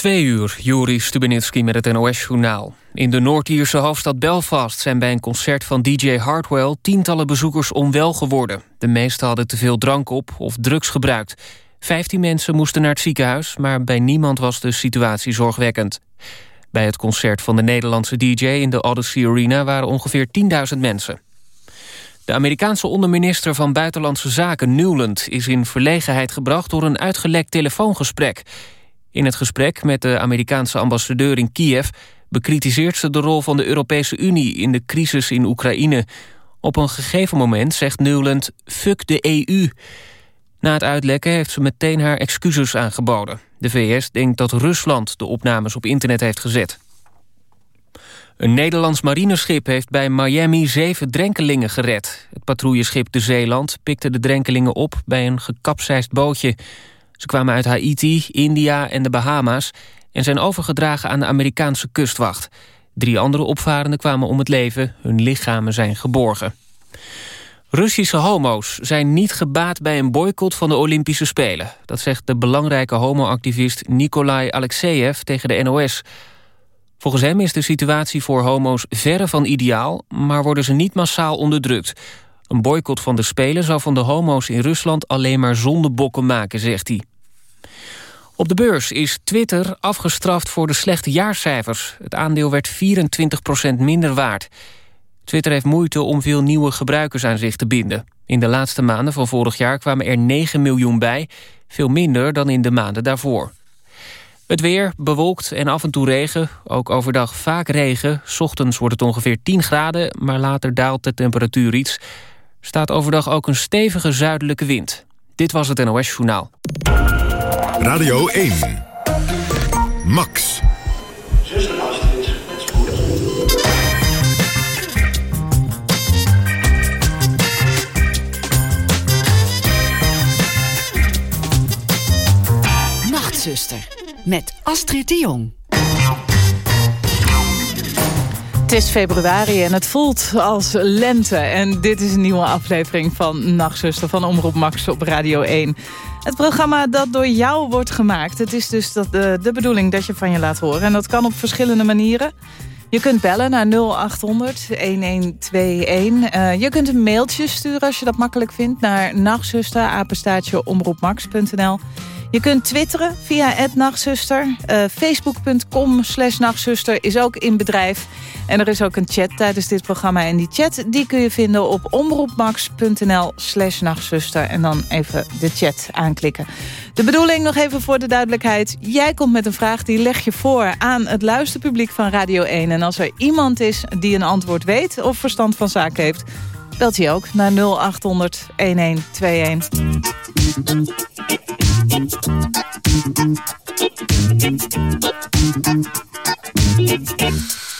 Twee uur, Juri Stubenitski met het NOS-journaal. In de Noord-Ierse hoofdstad Belfast zijn bij een concert van DJ Hardwell... tientallen bezoekers onwel geworden. De meesten hadden te veel drank op of drugs gebruikt. Vijftien mensen moesten naar het ziekenhuis... maar bij niemand was de situatie zorgwekkend. Bij het concert van de Nederlandse DJ in de Odyssey Arena... waren ongeveer 10.000 mensen. De Amerikaanse onderminister van Buitenlandse Zaken, Newland... is in verlegenheid gebracht door een uitgelekt telefoongesprek... In het gesprek met de Amerikaanse ambassadeur in Kiev... bekritiseert ze de rol van de Europese Unie in de crisis in Oekraïne. Op een gegeven moment zegt Newland fuck de EU. Na het uitlekken heeft ze meteen haar excuses aangeboden. De VS denkt dat Rusland de opnames op internet heeft gezet. Een Nederlands marineschip heeft bij Miami zeven drenkelingen gered. Het patrouilleschip De Zeeland pikte de drenkelingen op bij een gekapseist bootje. Ze kwamen uit Haiti, India en de Bahama's... en zijn overgedragen aan de Amerikaanse kustwacht. Drie andere opvarenden kwamen om het leven. Hun lichamen zijn geborgen. Russische homo's zijn niet gebaat bij een boycott van de Olympische Spelen. Dat zegt de belangrijke homoactivist Nikolai Alexeyev tegen de NOS. Volgens hem is de situatie voor homo's verre van ideaal... maar worden ze niet massaal onderdrukt. Een boycott van de Spelen zou van de homo's in Rusland alleen maar zondebokken maken, zegt hij. Op de beurs is Twitter afgestraft voor de slechte jaarcijfers. Het aandeel werd 24% minder waard. Twitter heeft moeite om veel nieuwe gebruikers aan zich te binden. In de laatste maanden van vorig jaar kwamen er 9 miljoen bij. Veel minder dan in de maanden daarvoor. Het weer, bewolkt en af en toe regen. Ook overdag vaak regen. Ochtends wordt het ongeveer 10 graden, maar later daalt de temperatuur iets. Staat overdag ook een stevige zuidelijke wind. Dit was het NOS Journaal. Radio 1. Max. Nachtzuster. Met Astrid de Jong. Het is februari en het voelt als lente. En dit is een nieuwe aflevering van Nachtzuster van Omroep Max op Radio 1. Het programma dat door jou wordt gemaakt. Het is dus dat de, de bedoeling dat je van je laat horen. En dat kan op verschillende manieren. Je kunt bellen naar 0800 1121. Uh, je kunt een mailtje sturen als je dat makkelijk vindt... naar nachtzuster, apenstaatje, omroepmax.nl. Je kunt twitteren via Nachtzuster. Uh, Facebook.com slash Nachtzuster is ook in bedrijf. En er is ook een chat tijdens dit programma. En die chat die kun je vinden op omroepmax.nl slash Nachtzuster. En dan even de chat aanklikken. De bedoeling nog even voor de duidelijkheid. Jij komt met een vraag die leg je voor aan het luisterpubliek van Radio 1. En als er iemand is die een antwoord weet of verstand van zaken heeft belt hij ook naar 0800 1121. Thank you.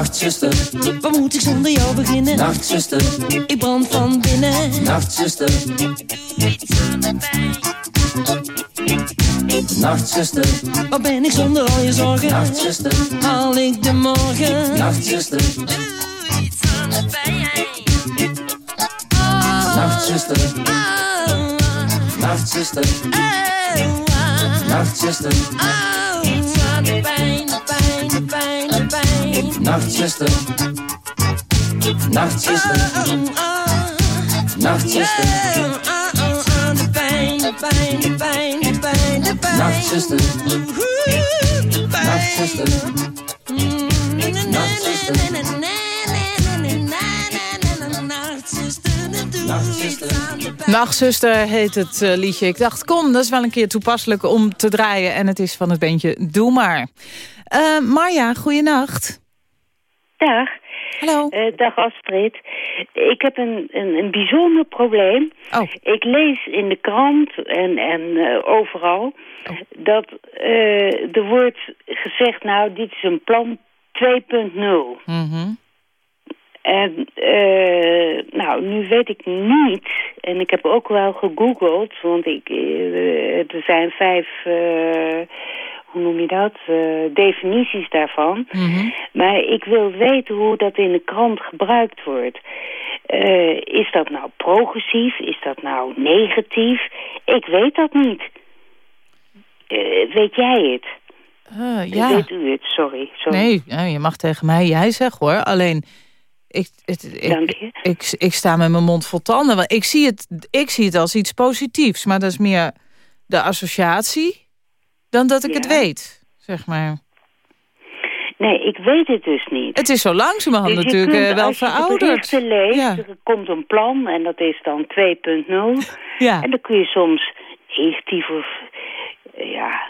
Nachtzuster, waar moet ik zonder jou beginnen? Nachtzuster, ik brand van binnen. Nachtzuster, pijn. Nachtzuster, waar ben ik zonder al je zorgen? Nachtzuster, haal ik de morgen? Nachtzuster, doe iets aan de pijn. Nachtzuster, Nachtzuster, Nachtzuster, iets aan de pijn, pijn. Nachtzuster, Nachtzuster, Nachtzuster. Nachtzuster, Nachtzuster, Nachtzuster heet het eh, liedje. Ik dacht, kom, dat is wel een keer toepasselijk om te draaien. En het is van het bandje Doe Maar. Uh, Marja, goeienacht. Dag. Hallo. Uh, dag Astrid. Ik heb een, een, een bijzonder probleem. Oh. Ik lees in de krant en, en uh, overal Oh. dat uh, er wordt gezegd, nou, dit is een plan 2.0. Mhm. En uh, nou, nu weet ik niet, en ik heb ook wel gegoogeld, want ik, er zijn vijf, hoe noem je dat, definities daarvan. Mhm. Maar ik wil weten hoe dat in de krant gebruikt wordt. is dat nou progressief? Is dat nou negatief? Ik weet dat niet. weet jij het? Ja. Weet u het? Sorry. sorry. Nee, je mag tegen mij jij zeggen hoor. Alleen, ik, het, ik, Dank je. Ik, ik, sta met mijn mond vol tanden. Want ik zie, het, ik zie het als iets positiefs. Maar dat is meer de associatie dan dat ik Ja. het weet, zeg maar. Nee, ik weet het dus niet. Het is zo langzamerhand Dus je natuurlijk kunt, eh, wel als je verouderd. berichten leest, Ja. er komt een plan en dat is dan 2.0. Ja. En dan kun je soms negatief of... eh, Ja...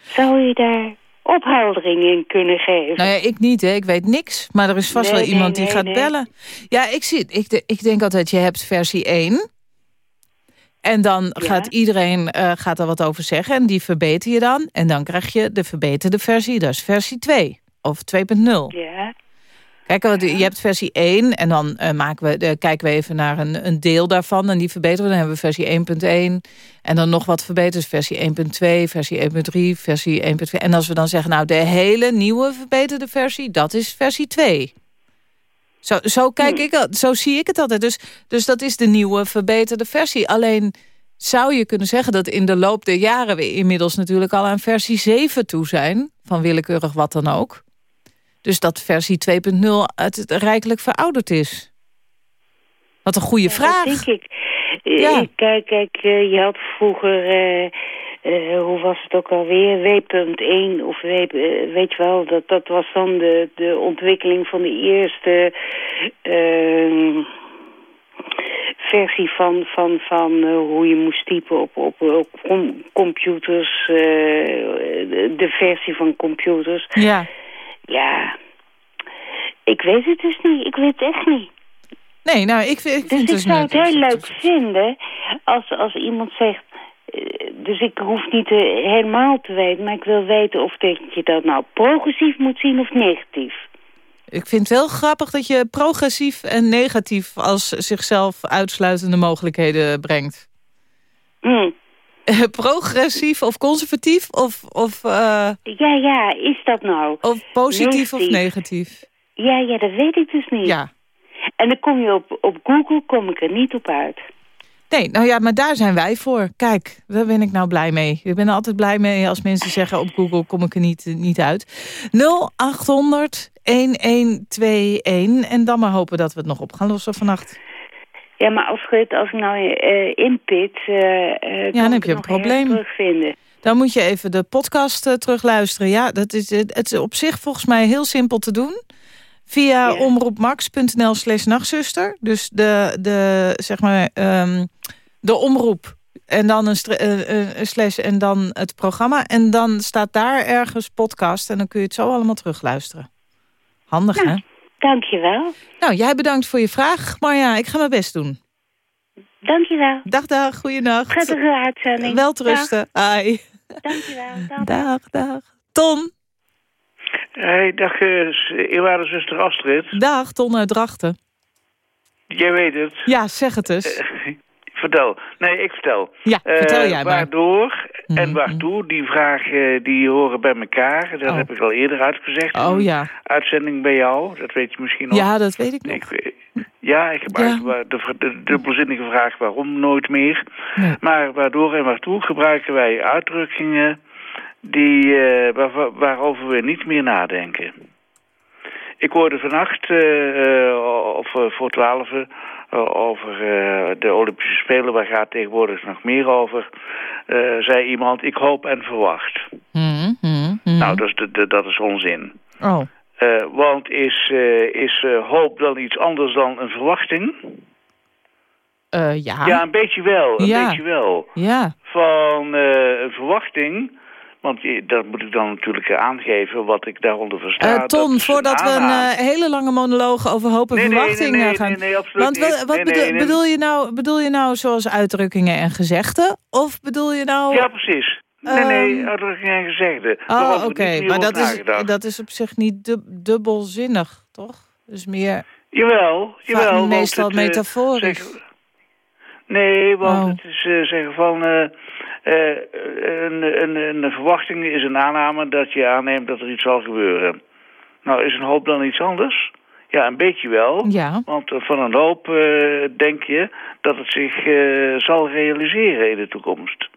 Zou je daar opheldering in kunnen geven? Nou ja, ik niet, hè. ik weet niks. Maar er is vast Nee, wel iemand die nee, gaat bellen. Ja, ik, zie, ik, ik denk altijd, je hebt versie 1. En dan Ja. gaat iedereen eh, gaat er wat over zeggen. En die verbeter je dan. En dan krijg je de verbeterde versie. Dat is versie 2. Of 2.0. Ja, Kijk, je hebt versie 1 en dan eh, maken we, de, kijken we even naar een, een deel daarvan. En die verbeteren we. Dan hebben we versie 1.1. En dan nog wat verbeterd. Versie 1.2, versie 1.3, versie 1.4. En als we dan zeggen, nou de hele nieuwe verbeterde versie, dat is versie 2. Zo, zo, kijk ik, zo zie ik het altijd. Dus, dus dat is de nieuwe verbeterde versie. Alleen zou je kunnen zeggen dat in de loop der jaren... we inmiddels natuurlijk al aan versie 7 toe zijn. Van willekeurig wat dan ook. Dus dat versie 2.0 het het rijkelijk verouderd is. Wat een goede vraag. dat denk ik. Eh, Ja. Kijk, kijk eh, je had vroeger... eh, eh, hoe was het ook alweer? W.1 of W, eh, weet je wel, dat, dat was dan de, de ontwikkeling van de eerste ehm, versie van, van, van eh, hoe je moest typen op, op, op com- computers, de, versie van computers. Ja. Ja, ik weet het dus niet. Ik weet het echt niet. Nee, nou, ik vind, Dus vind ik dus zou het heel leuk vinden als, als iemand zegt... eh, Dus ik hoef niet eh, helemaal te weten, maar ik wil weten of dat je dat nou progressief moet zien of negatief. Ik vind het wel grappig dat je progressief en negatief... als zichzelf uitsluitende mogelijkheden brengt. Hm. progressief of conservatief of, of, eh, Ja, ja, is dat nou? of positief of Negatief. negatief? Ja, ja, dat weet ik dus niet. Ja. En dan kom je op, op Google, kom ik er niet op uit. Nee, nou ja, maar daar zijn wij voor. Kijk, daar ben ik nou blij mee. Ik ben er altijd blij mee als mensen zeggen op Google kom ik er niet, niet uit. 0800 1121 en dan maar hopen dat we het nog op gaan lossen vannacht. Ja, maar als, ik nou uh, inpit, uh, dan heb je een probleem. terugvinden. Dan moet je even de podcast uh, terugluisteren. Ja, dat is, het is op zich volgens mij heel simpel te doen. Via ja. omroepmax.nl slash nachtzuster. Dus de, de, zeg maar, um, de omroep en dan een, uh, een, slash en dan het programma. En dan staat daar ergens podcast en dan kun je het zo allemaal terugluisteren. Handig, nou, hè? Dankjewel. Nou, jij bedankt voor je vraag. Maar ja, ik ga mijn best doen. Dankjewel. Dag, dag. Goeienacht. Prettige uitzending. Welterusten. Hi. Dankjewel. Dag, dag. dag. Ton. Hey, dag, uh, eerwaarde zuster Astrid. Dag, Ton uit Drachten. Jij weet het. Ja, zeg het eens. Uh, vertel. Nee, ik vertel. Ja, vertel jij maar. Waardoor en waartoe, die vragen die horen bij elkaar. Dat oh. heb ik al eerder uitgezegd. Oh ja. Uitzending bij jou, dat weet je misschien nog. Ja, dat weet ik nog. Ik, ja, ik gebruik Ja. de, de dubbelzinnige vraag waarom nooit meer. Nee. Maar waardoor en waartoe gebruiken wij uitdrukkingen die, eh, waar- waarover we niet meer nadenken. Ik hoorde vannacht, eh, eh, of voor twaalf, over de Olympische Spelen, waar gaat tegenwoordig nog meer over, zei iemand, ik hoop en verwacht. Mhm, mhm, mhm. Nou, dat is, dat is onzin. Oh, want is, is hoop dan iets anders dan een verwachting? eh, ja. Ja, een beetje wel, een Ja. beetje wel. Ja. Van een verwachting, want dat moet ik dan natuurlijk eh, aangeven wat ik daaronder versta. Eh, dat Ton, voordat we een eh, hele lange monoloog over hoop en Nee, verwachting nee, nee, eh, gaan... nee, nee, absoluut Want wat bedoel, je nou, bedoel je nou zoals uitdrukkingen en gezegden? Of bedoel je nou... Ja, precies. Nee, nee, Ehm, uitdrukking en gezegde. Daar Oh, oké. Maar dat is, dat is op zich niet dub- dubbelzinnig, toch? Dus meer Jawel, jawel. meestal het, eh, metaforisch. zeg- nee, want Oh. het is eh, zeggen van... eh, eh, een, een, een verwachting is een aanname dat je aanneemt dat er iets zal gebeuren. Nou, is een hoop dan iets anders? Ja, een beetje wel. Ja. Want eh, van een hoop eh, denk je dat het zich eh, zal realiseren in de toekomst.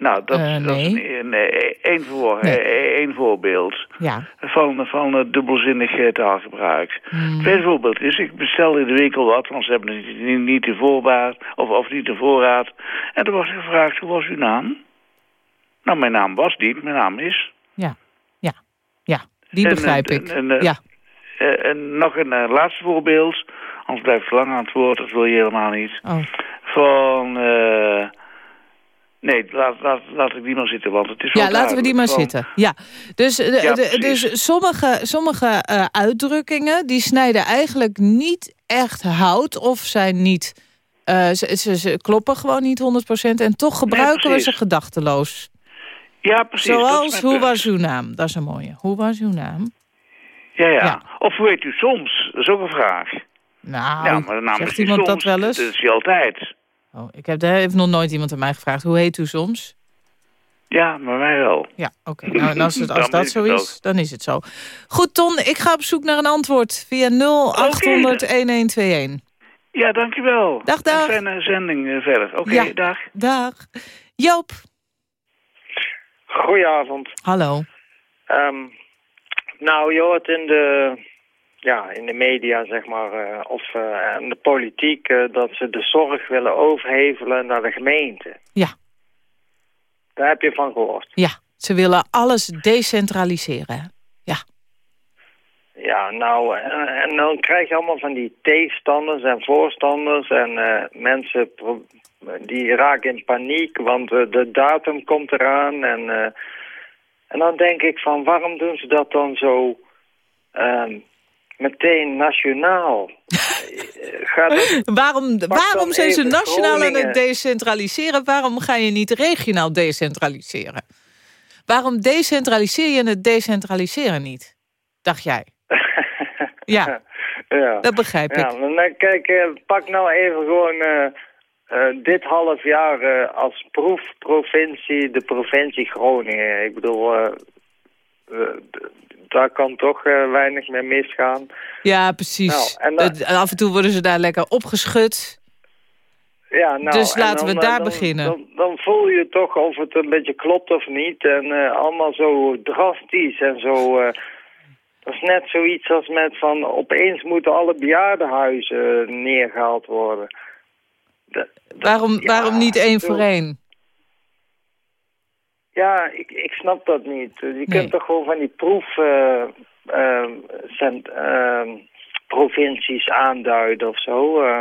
Nou, dat, Eh, dat is een, een, een, voor, Nee. eh, één voorbeeld Ja. van, van dubbelzinnig taalgebruik. Hmm. Het tweede voorbeeld is, ik bestel in de winkel wat, want ze hebben het niet, niet, in voorbaat, of, of niet in voorraad. En was ik gevraagd, hoe was uw naam? Nou, mijn naam was niet, mijn naam is. Ja. Ja. Ja. Die begrijp eh, ik. en, ja. En nog een laatste voorbeeld, anders blijf ik lang aan het woord, dat wil je helemaal niet. Oh. Van, nee, laat, laat, laat ik die maar zitten, want het is Ja, laten we die maar. Van- zitten. Ja. Dus, eh, Ja, de- precies. dus sommige, sommige eh, uitdrukkingen die snijden eigenlijk niet echt hout of zijn niet... eh, ze, ze, ze kloppen gewoon niet 100% en toch gebruiken we ze gedachteloos. Ja, precies. Zoals, hoe punt. was uw naam? Dat is een mooie. Hoe was uw naam? Ja, ja, Ja. Of hoe weet u soms? Dat is ook een vraag. Nou, ja, maar de naam zegt is iemand soms. dat wel eens? Dat is hij altijd. Oh, ik heb, daar heeft nog nooit iemand aan mij gevraagd. Hoe heet u soms? Ja, maar mij wel. Ja, oké. Nou, en als, het, als dat is zo het is, dan is het zo. Goed, Ton, ik ga op zoek naar een antwoord via 0800-1121. Ja, dankjewel. Dag, dag. Een fijne zending eh, verder. Oké, Ja. dag. Dag. Joop. Goedenavond. Hallo. Ehm, nou, je hoort in de, ja, in de media, zeg maar, eh, of en de politiek, eh, dat ze de zorg willen overhevelen naar de gemeente. Ja. Daar heb je van gehoord. Ja, ze willen alles decentraliseren. Ja. Ja, nou, en, en dan krijg je allemaal van die tegenstanders en voorstanders en mensen die raken in paniek, want de datum komt eraan. En, en dan denk ik van, waarom doen ze dat dan zo ehm, meteen nationaal? Waarom, waarom zijn ze nationaal aan het Groningen. decentraliseren? Waarom ga je niet regionaal decentraliseren? Waarom decentraliseer je het decentraliseren niet? Dacht jij? Ja, ja. dat begrijp Ja, ik. maar nou, kijk, eh, pak nou even gewoon eh, eh, dit half jaar als proefprovincie de provincie Groningen. Ik bedoel, daar kan toch eh, weinig mee misgaan. Ja, precies. Nou, en dan- Af en toe worden ze daar lekker opgeschud. Ja, nou, Dus en laten we daar eh, dan- beginnen. Dan, dan voel je toch of het een beetje klopt of niet. En eh, allemaal zo drastisch en zo... dat is net zoiets als met van... opeens moeten alle bejaardenhuizen neergehaald worden. Waarom, ja, waarom niet één voor één? Ja, ik, ik snap dat niet. Je Nee. kunt toch gewoon van die proef... eh, ehm, cent- ehm, provincies aanduiden of zo. eh.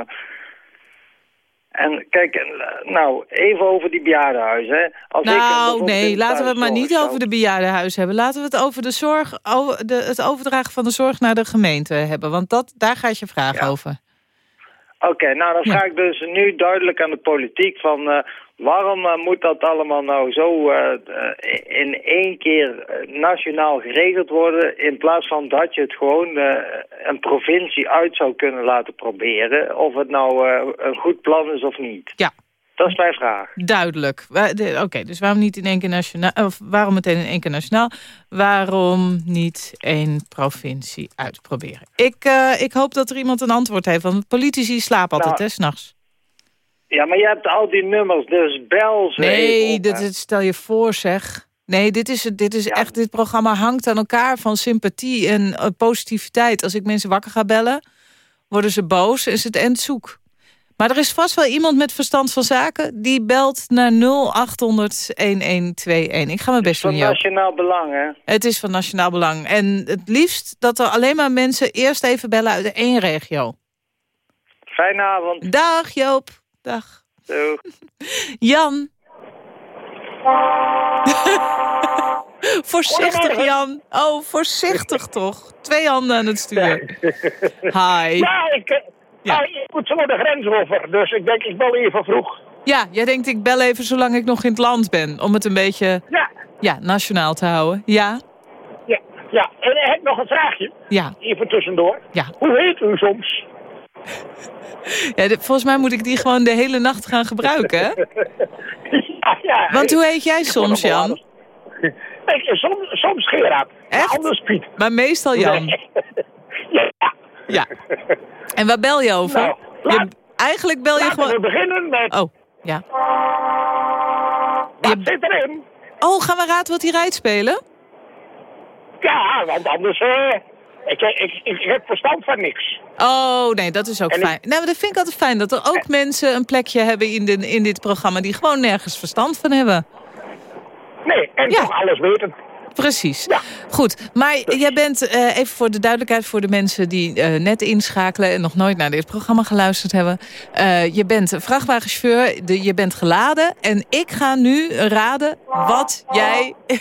en kijk, eh, nou, even over die bejaardenhuizen. Hè. Als eh, Nou, nee, laten we het maar niet over de bejaardenhuis hebben. Laten we het over de zorg, over de, het overdragen van de zorg naar de gemeente hebben. Want dat, daar gaat je vraag Ja. over. Oké, nou dan Ja. vraag ik dus nu duidelijk aan de politiek van... waarom eh, moet dat allemaal nou zo eh, eh, in één keer nationaal geregeld worden... in plaats van dat je het gewoon een provincie uit zou kunnen laten proberen... of het nou een goed plan is of niet. Ja. Dat is mijn vraag. Duidelijk. Oké, dus waarom niet in één keer nationaal? Of waarom meteen in één keer nationaal? Waarom niet één provincie uitproberen? Ik, ik hoop dat er iemand een antwoord heeft. Want politici slapen altijd, Nou, hè, s'nachts. Ja, maar je hebt al die nummers, dus bel ze Nee, op, dit, is- stel je voor, zeg. Nee, dit is, het- dit is Ja. echt. Dit programma hangt aan elkaar van sympathie en eh, positiviteit. Als ik mensen wakker ga bellen, worden ze boos en is het eind zoek. Maar er is vast wel iemand met verstand van zaken... die belt naar 0800-1121. Ik ga mijn best Van doen, Joop. nationaal belang, hè? Het is van nationaal belang. En het liefst dat er alleen maar mensen eerst even bellen uit één regio. Fijne avond. Dag, Joop. Dag. Doeg. Jan. voorzichtig, Jan. Oh, voorzichtig toch. Twee handen aan het stuur. Hi. Ja, ik, eh, Ja. nou, ik moet zo de grens over. Dus ik denk, ik bel even vroeg. Ja, jij denkt ik bel even zolang ik nog in het land ben. Om het een beetje Ja, ja, nationaal te houden. Ja, ja, ja. En ik heb nog een vraagje. ja, Even tussendoor. ja. Hoe heet u soms? Ja volgens mij moet ik die gewoon de hele nacht gaan gebruiken. hè? ja, ja. Want hoe heet jij soms, Jan? Ik, soms, soms Gerard. Echt? Anders Piet. Maar meestal Jan. Nee. ja. Ja. En waar bel je over? Nou, Je, eigenlijk bel je Laten we gewoon... beginnen met... Oh, ja. Wat je- zit erin? Oh, gaan we raad wat hij rijdt spelen? Ja, want anders... eh ik, ik, ik, heb verstand van niks. Oh, nee, dat is ook En ik- fijn. Nou, dat vind ik altijd fijn. Dat er ook mensen een plekje hebben in, de, in dit programma... die gewoon nergens verstand van hebben. Nee, en Ja. toch alles weten. Precies. Ja. Goed, maar jij bent, eh, even voor de duidelijkheid... voor de mensen die eh, net inschakelen... en nog nooit naar dit programma geluisterd hebben. eh, je bent een vrachtwagenchauffeur, de, je bent geladen... en ik ga nu raden wat jij...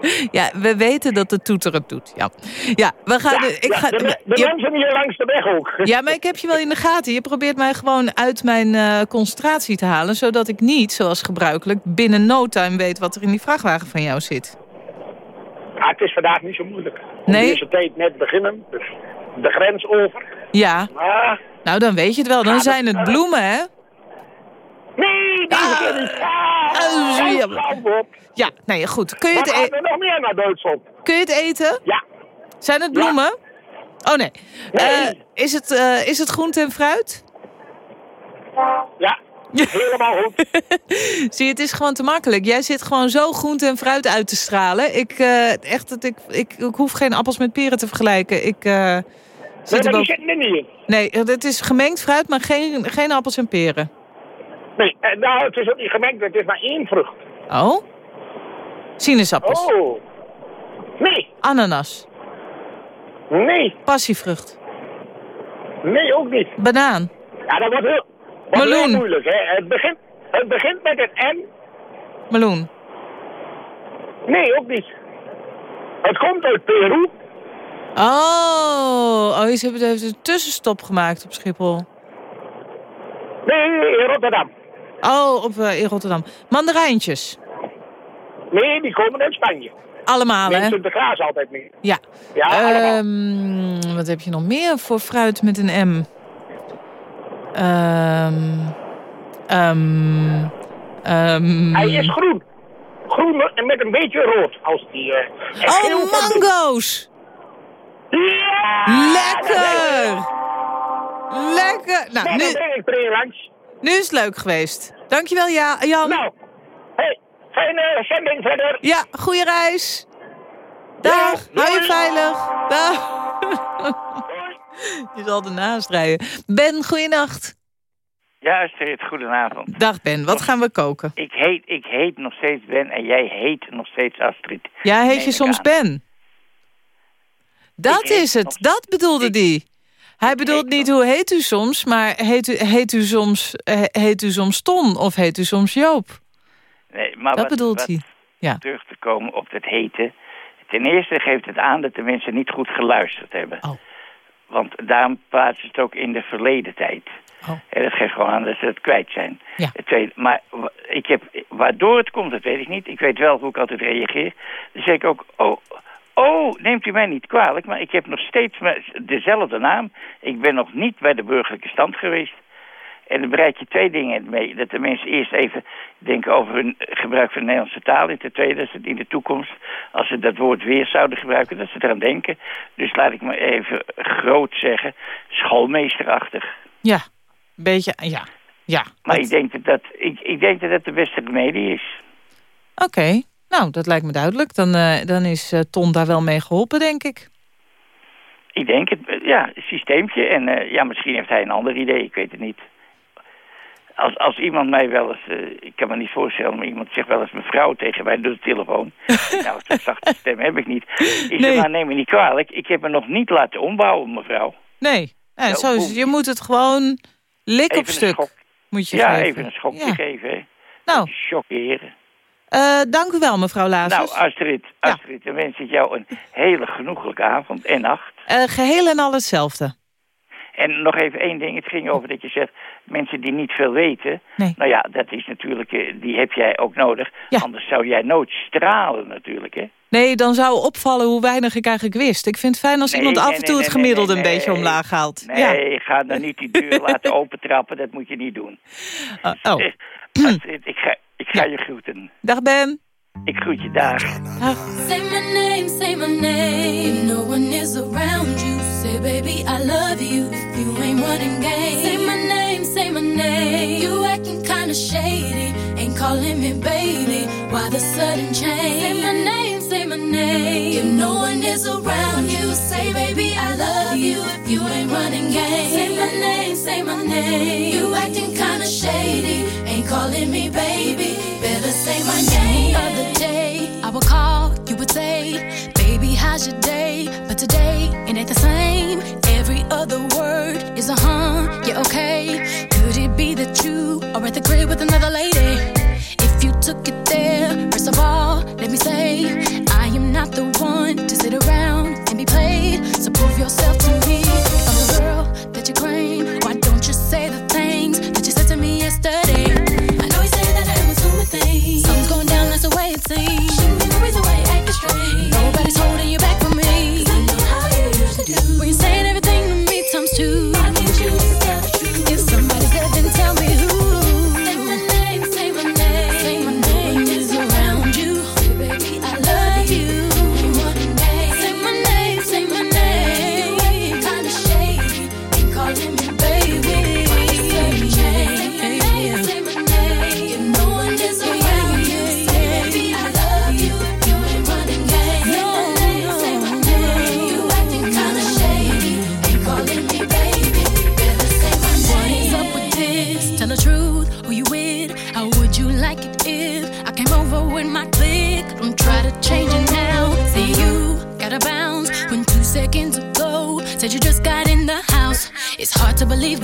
ja, we weten dat de toeter het doet. Ja, ja we gaan... Ja, ik ja, ga, de, de je- mensen hier langs de weg ook. ja, maar ik heb je wel in de gaten. Je probeert mij gewoon uit mijn eh, concentratie te halen... zodat ik niet, zoals gebruikelijk, binnen no time weet... wat er in die vrachtwagen van jou zit. Ja, het is vandaag niet zo moeilijk. Nee? deze tijd net beginnen. Dus de grens over. Ja, Maar... nou dan weet je het wel. Dan zijn het bloemen, hè? Nee, deze keer niet. Ah, Ah, op. Ja, nee, goed. Kun je, het gaan e- nog meer naar Duitsland? kun je het eten? Ja. Zijn het bloemen? Oh nee. Nee. Eh, is, het, eh, is het groente en fruit? Ja. Helemaal goed. Zie het is gewoon te makkelijk. Jij zit gewoon zo groente en fruit uit te stralen. Ik, eh, echt, dat ik, ik, ik hoef geen appels met peren te vergelijken. Ik Nee, zit er maar die boven- zitten er niet in. Nee, het is gemengd fruit, maar geen, geen appels en peren. Nee, eh, nou, het is ook niet gemengd. Het is maar één vrucht. Oh? Sinaasappels. Oh. Nee. Ananas. Nee. Passievrucht. Nee, ook niet. Banaan. Ja, dat wordt heel, wordt heel moeilijk. Hè. Het, begint, het begint met een N. Meloen. Nee, ook niet. Het komt uit Peru. Oh, oh ze hebben een tussenstop gemaakt op Schiphol. Nee, in Rotterdam. Oh, op, eh, in Rotterdam. Mandarijntjes. Nee, die komen uit Spanje. Allemaal, Neemt hè? Sinterklaas altijd mee. Ja. Ja. Ehm, wat heb je nog meer voor fruit met een M? Ehm ehm ehm Hij is groen. Groen en met een beetje rood. Als die, eh, geel Oh, mango's! Ja! Lekker! Lekker. Nou, nu, ik hier langs. Nu is het leuk geweest. Dankjewel, ja, Jan. Nou, hey, fijne zending verder. Ja, goede reis. Dag, Ja, hou je veilig. Dag. Je zal ernaast rijden. Ben, goeienacht. Ja, Astrid, goedenavond. Dag Ben, wat gaan we koken? Ik heet, ik heet nog steeds Ben en jij heet nog steeds Astrid. Ja, heet je soms aan. Ben? Dat Ik is het, nog- dat bedoelde Ik- die. Hij bedoelt niet hoe heet u soms, maar heet u, heet u, soms, eh, heet u soms Ton of heet u soms Joop? Nee, maar Dat wat- bedoelt wat hij. Ja. Terug te komen op het heten. Ten eerste geeft het aan dat de mensen niet goed geluisterd hebben. Oh. Want daarom plaatsen ze het ook in de verleden tijd. Oh. En dat geeft gewoon aan dat ze het kwijt zijn. Ja. Het tweede, maar ik heb, waardoor het komt, dat weet ik niet. Ik weet wel hoe ik altijd reageer. Dan zeg ik ook, oh, oh, neemt u mij niet kwalijk, maar ik heb nog steeds dezelfde naam. Ik ben nog niet bij de burgerlijke stand geweest. En dan bereik je twee dingen mee. Dat de mensen eerst even denken over hun gebruik van de Nederlandse taal. En ten tweede, dat ze in de toekomst, als ze dat woord weer zouden gebruiken, dat ze eraan denken. Dus laat ik maar even groot zeggen, schoolmeesterachtig. Ja, een beetje, ja. ja Maar dat- ik denk dat dat, ik, ik denk dat dat de beste remedie is. Oké, nou, dat lijkt me duidelijk. Dan, eh, dan is eh, Ton daar wel mee geholpen, denk ik. Ik denk het, eh, ja, een systeempje. En ja, misschien heeft hij een ander idee, ik weet het niet. Als, als iemand mij wel eens, ik kan me niet voorstellen, maar iemand zegt wel eens mevrouw tegen mij door de telefoon. nou, zo'n zachte stem heb ik niet. Ik Nee. zeg, maar neem me niet kwalijk, ik heb me nog niet laten ombouwen, mevrouw. Nee, nou, zo is je moet het gewoon lik Even op een stuk. schok. Moet je ja, geven. even een schokje Ja. geven, hè. Nou, Chockeren. Eh, dank u wel, mevrouw Lazarus. Nou, Astrid, Astrid, dan wens ik jou een hele genoeglijke avond en nacht. Eh, geheel en al hetzelfde. En nog even één ding. Het ging over dat je zegt, mensen die niet veel weten. Nee. Nou ja, dat is natuurlijk, eh, die heb jij ook nodig. Ja. Anders zou jij nooit stralen natuurlijk, hè. Nee, dan zou opvallen hoe weinig ik eigenlijk wist. Ik vind het fijn als Nee, iemand nee, af en toe het gemiddelde een beetje omlaag haalt. Nee, ga dan niet die deur laten opentrappen. Dat moet je niet doen. Ja. Oh, Astrid, ik ga, ik ga je groeten. Dag Ben. Ik groet je daar. Say my name, say my name. No one is around you, say baby I love you. You ain't running game, say my name, say my name. You acting kinda shady, ain't calling me baby. Why the sudden change? Say my name, say my name. If no one is around you, say baby I love you. If you ain't running game, say my name, say my name. You acting kinda shady, ain't calling me baby. Better say my name. Other day, I would call, you would say, baby, how's your day? But today, it ain't the same. Every other word is a huh, yeah, okay. Could it be that you are at the crib with another lady?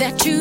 That you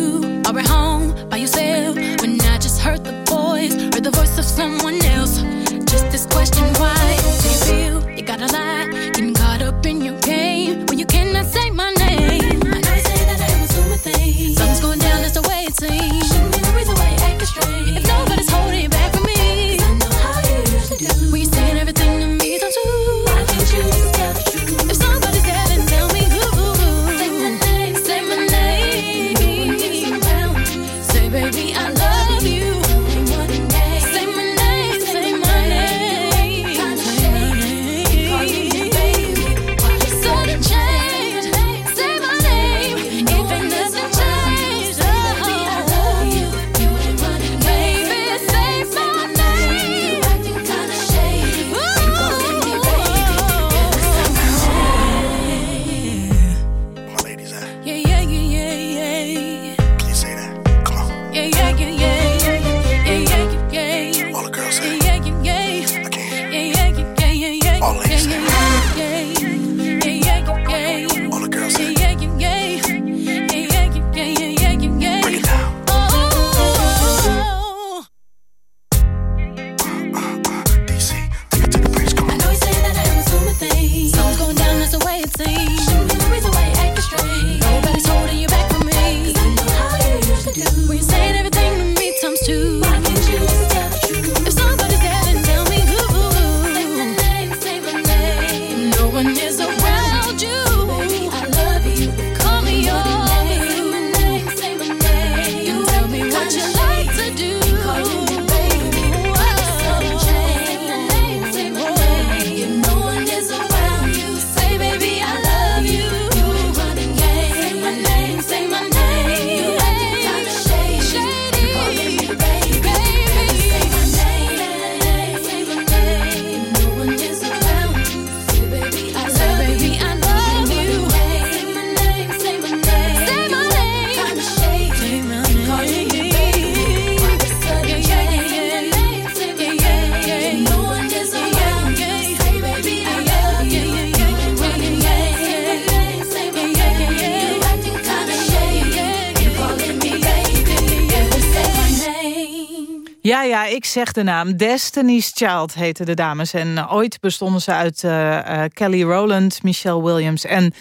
ik zeg de naam. Destiny's Child heten de dames. En eh, ooit bestonden ze uit eh, eh, Kelly Rowland, Michelle Williams en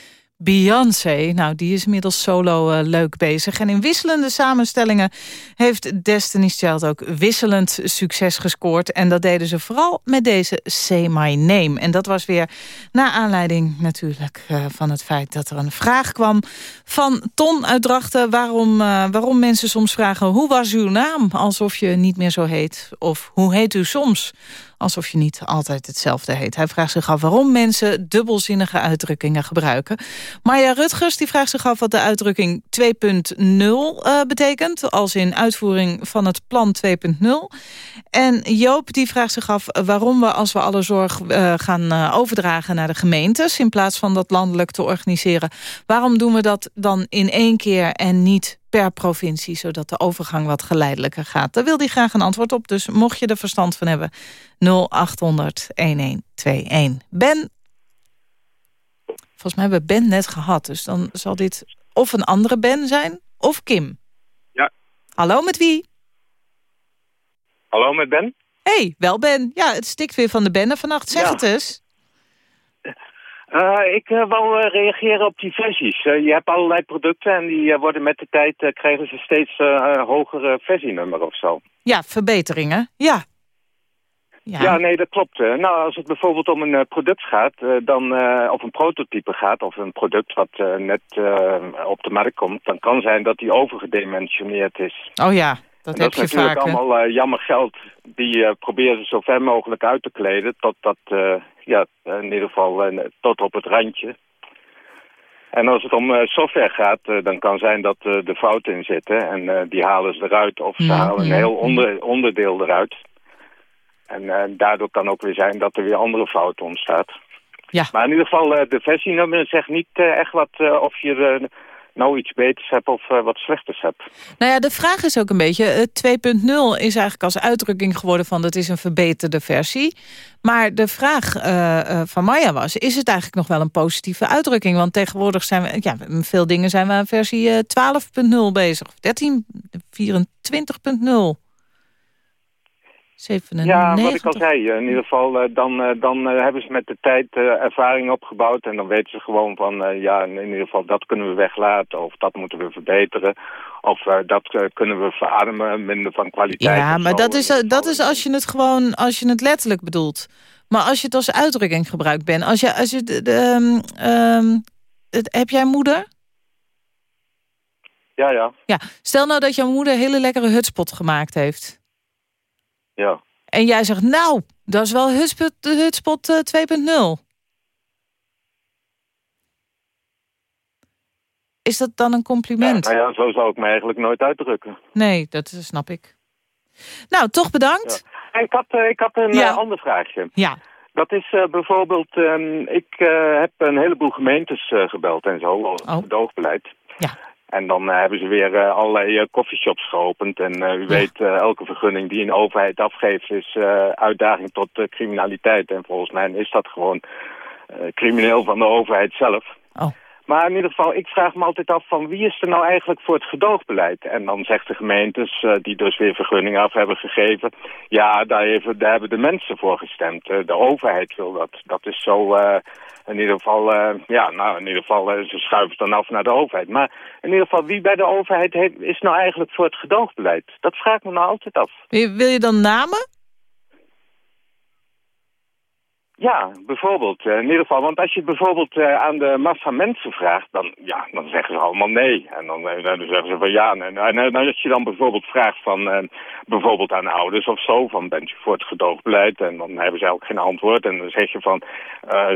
Beyoncé. Nou, die is inmiddels solo uh, leuk bezig. En in wisselende samenstellingen heeft Destiny's Child ook wisselend succes gescoord. En dat deden ze vooral met deze Say My Name. En dat was weer na aanleiding natuurlijk uh, van het feit dat er een vraag kwam van Ton uit Drachten. Waarom, uh, waarom mensen soms vragen, hoe was uw naam? Alsof je niet meer zo heet. Of hoe heet u soms? Alsof je niet altijd hetzelfde heet. Hij vraagt zich af waarom mensen dubbelzinnige uitdrukkingen gebruiken. Maya Rutgers die vraagt zich af wat de uitdrukking 2.0 uh, betekent... als in uitvoering van het plan 2.0. En Joop die vraagt zich af waarom we als we alle zorg uh, gaan uh, overdragen naar de gemeentes... in plaats van dat landelijk te organiseren. Waarom doen we dat dan in één keer en niet per provincie... zodat de overgang wat geleidelijker gaat. Daar wil hij graag een antwoord op, dus mocht je er verstand van hebben... 0800-1121. Ben, volgens mij hebben we Ben net gehad... dus dan zal dit of een andere Ben zijn, of Kim. Ja. Hallo, met wie? Hallo, met Ben? hey, wel Ben. Ja, het stikt weer van de Bennen vannacht. Zeg Ja. het eens. Uh, ik uh, wou uh, reageren op die versies. Je hebt allerlei producten en die worden met de tijd... Krijgen ze steeds hogere versienummer of zo. Ja, verbeteringen. Ja. Ja. ja, nee, dat klopt. Nou, als het bijvoorbeeld om een product gaat, dan, of een prototype gaat... of een product wat net op de markt komt... dan kan zijn dat die overgedimensioneerd is. Oh ja, dat, dat is je natuurlijk vaak. allemaal uh, jammer geld. Die uh, proberen ze zo ver mogelijk uit te kleden... tot dat, uh, ja, in ieder geval tot op het randje. En als het om software gaat, dan kan zijn dat er fouten in zitten. En die halen ze eruit of ze Mhm. halen een heel onder, onderdeel eruit. En daardoor kan ook weer zijn dat er weer andere fouten ontstaat. Ja. Maar in ieder geval, de versienummer zegt niet echt wat of je nou iets beters hebt of uh, wat slechters hebt. Nou ja, de vraag is ook een beetje... eh, 2.0 is eigenlijk als uitdrukking geworden van... dat is een verbeterde versie. Maar de vraag eh, eh, van Maya was... is het eigenlijk nog wel een positieve uitdrukking? Want tegenwoordig zijn we... ja, veel dingen zijn we aan versie eh, 12.0 bezig. Of 13, 24.0 97. Ja, wat ik al zei, eh, in ieder geval, eh, dan, eh, dan hebben ze met de tijd ervaring opgebouwd. En dan weten ze gewoon van, ja, in ieder geval, dat kunnen we weglaten. Of dat moeten we verbeteren. Of dat kunnen we verademen, minder van kwaliteit. Ja, maar dat is, dat is als je het gewoon, als je het letterlijk bedoelt. Maar als je het als uitdrukking gebruikt bent. Als je, als je, de, de, ehm, ehm, het, heb jij moeder? Ja, ja, Ja, stel nou dat jouw moeder een hele lekkere hutspot gemaakt heeft. Ja. En jij zegt, nou, dat is wel hutspot, hutspot eh, 2.0. Is dat dan een compliment? Nou ja, zo zou ik me eigenlijk nooit uitdrukken. Nee, dat eh, snap ik. Nou, toch bedankt. Ik had, eh, ik had een Ja. eh, ander vraagje. Ja. Dat is eh, bijvoorbeeld, ehm, ik eh, heb een heleboel gemeentes eh, gebeld en zo, over Oh. het doogbeleid. Ja. En dan eh, hebben ze weer eh, allerlei uh, coffeeshops geopend. En eh, u weet, eh, elke vergunning die een overheid afgeeft is eh, uitdaging tot eh, criminaliteit. En volgens mij is dat gewoon eh, crimineel van de overheid zelf. Oh. Maar in ieder geval, ik vraag me altijd af van wie is er nou eigenlijk voor het gedoogbeleid? En dan zegt de gemeentes, eh, die dus weer vergunningen af hebben gegeven... ja, daar, hebben de mensen voor gestemd. Eh, de overheid wil dat. Dat is zo... eh, in ieder geval, ja, nou, in ieder geval, ze schuiven het dan af naar de overheid. Maar in ieder geval, wie bij de overheid heeft, is nou eigenlijk voor het gedoogbeleid? Dat vraag ik me nou altijd af. Wil je dan namen? Ja, bijvoorbeeld. eh, in ieder geval, want als je bijvoorbeeld eh, aan de massa mensen vraagt, dan, ja, dan zeggen ze allemaal nee. En dan, eh, dan zeggen ze van ja. En, en, als je dan bijvoorbeeld vraagt van, bijvoorbeeld aan ouders of zo, van bent u voor het gedoogbeleid? En dan hebben ze eigenlijk geen antwoord. En dan zeg je van,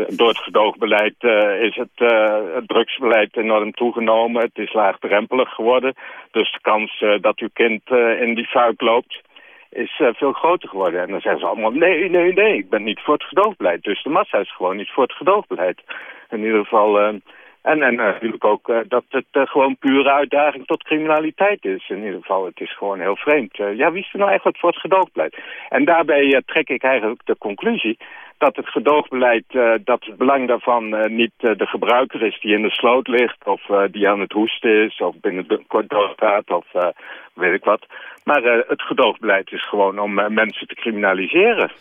door het gedoogbeleid is het, het drugsbeleid enorm toegenomen. Het is laagdrempelig geworden. Dus de kans dat uw kind in die fuik loopt is uh, veel groter geworden. En dan zeggen ze allemaal, nee, nee, nee, ik ben niet voor het gedoogbeleid. Dus de massa is gewoon niet voor het gedoogbeleid. In ieder geval, uh, En, en natuurlijk ook eh, dat het eh, gewoon pure uitdaging tot criminaliteit is. In ieder geval, het is gewoon heel vreemd. Eh, ja, wie is er nou eigenlijk voor het gedoogbeleid? En daarbij eh, trek ik eigenlijk de conclusie dat het gedoogbeleid, eh, dat het belang daarvan eh, niet eh, de gebruiker is die in de sloot ligt... of eh, die aan het hoesten is of binnen de kort doodgaat of eh, weet ik wat. Maar eh, het gedoogbeleid is gewoon om eh, mensen te criminaliseren.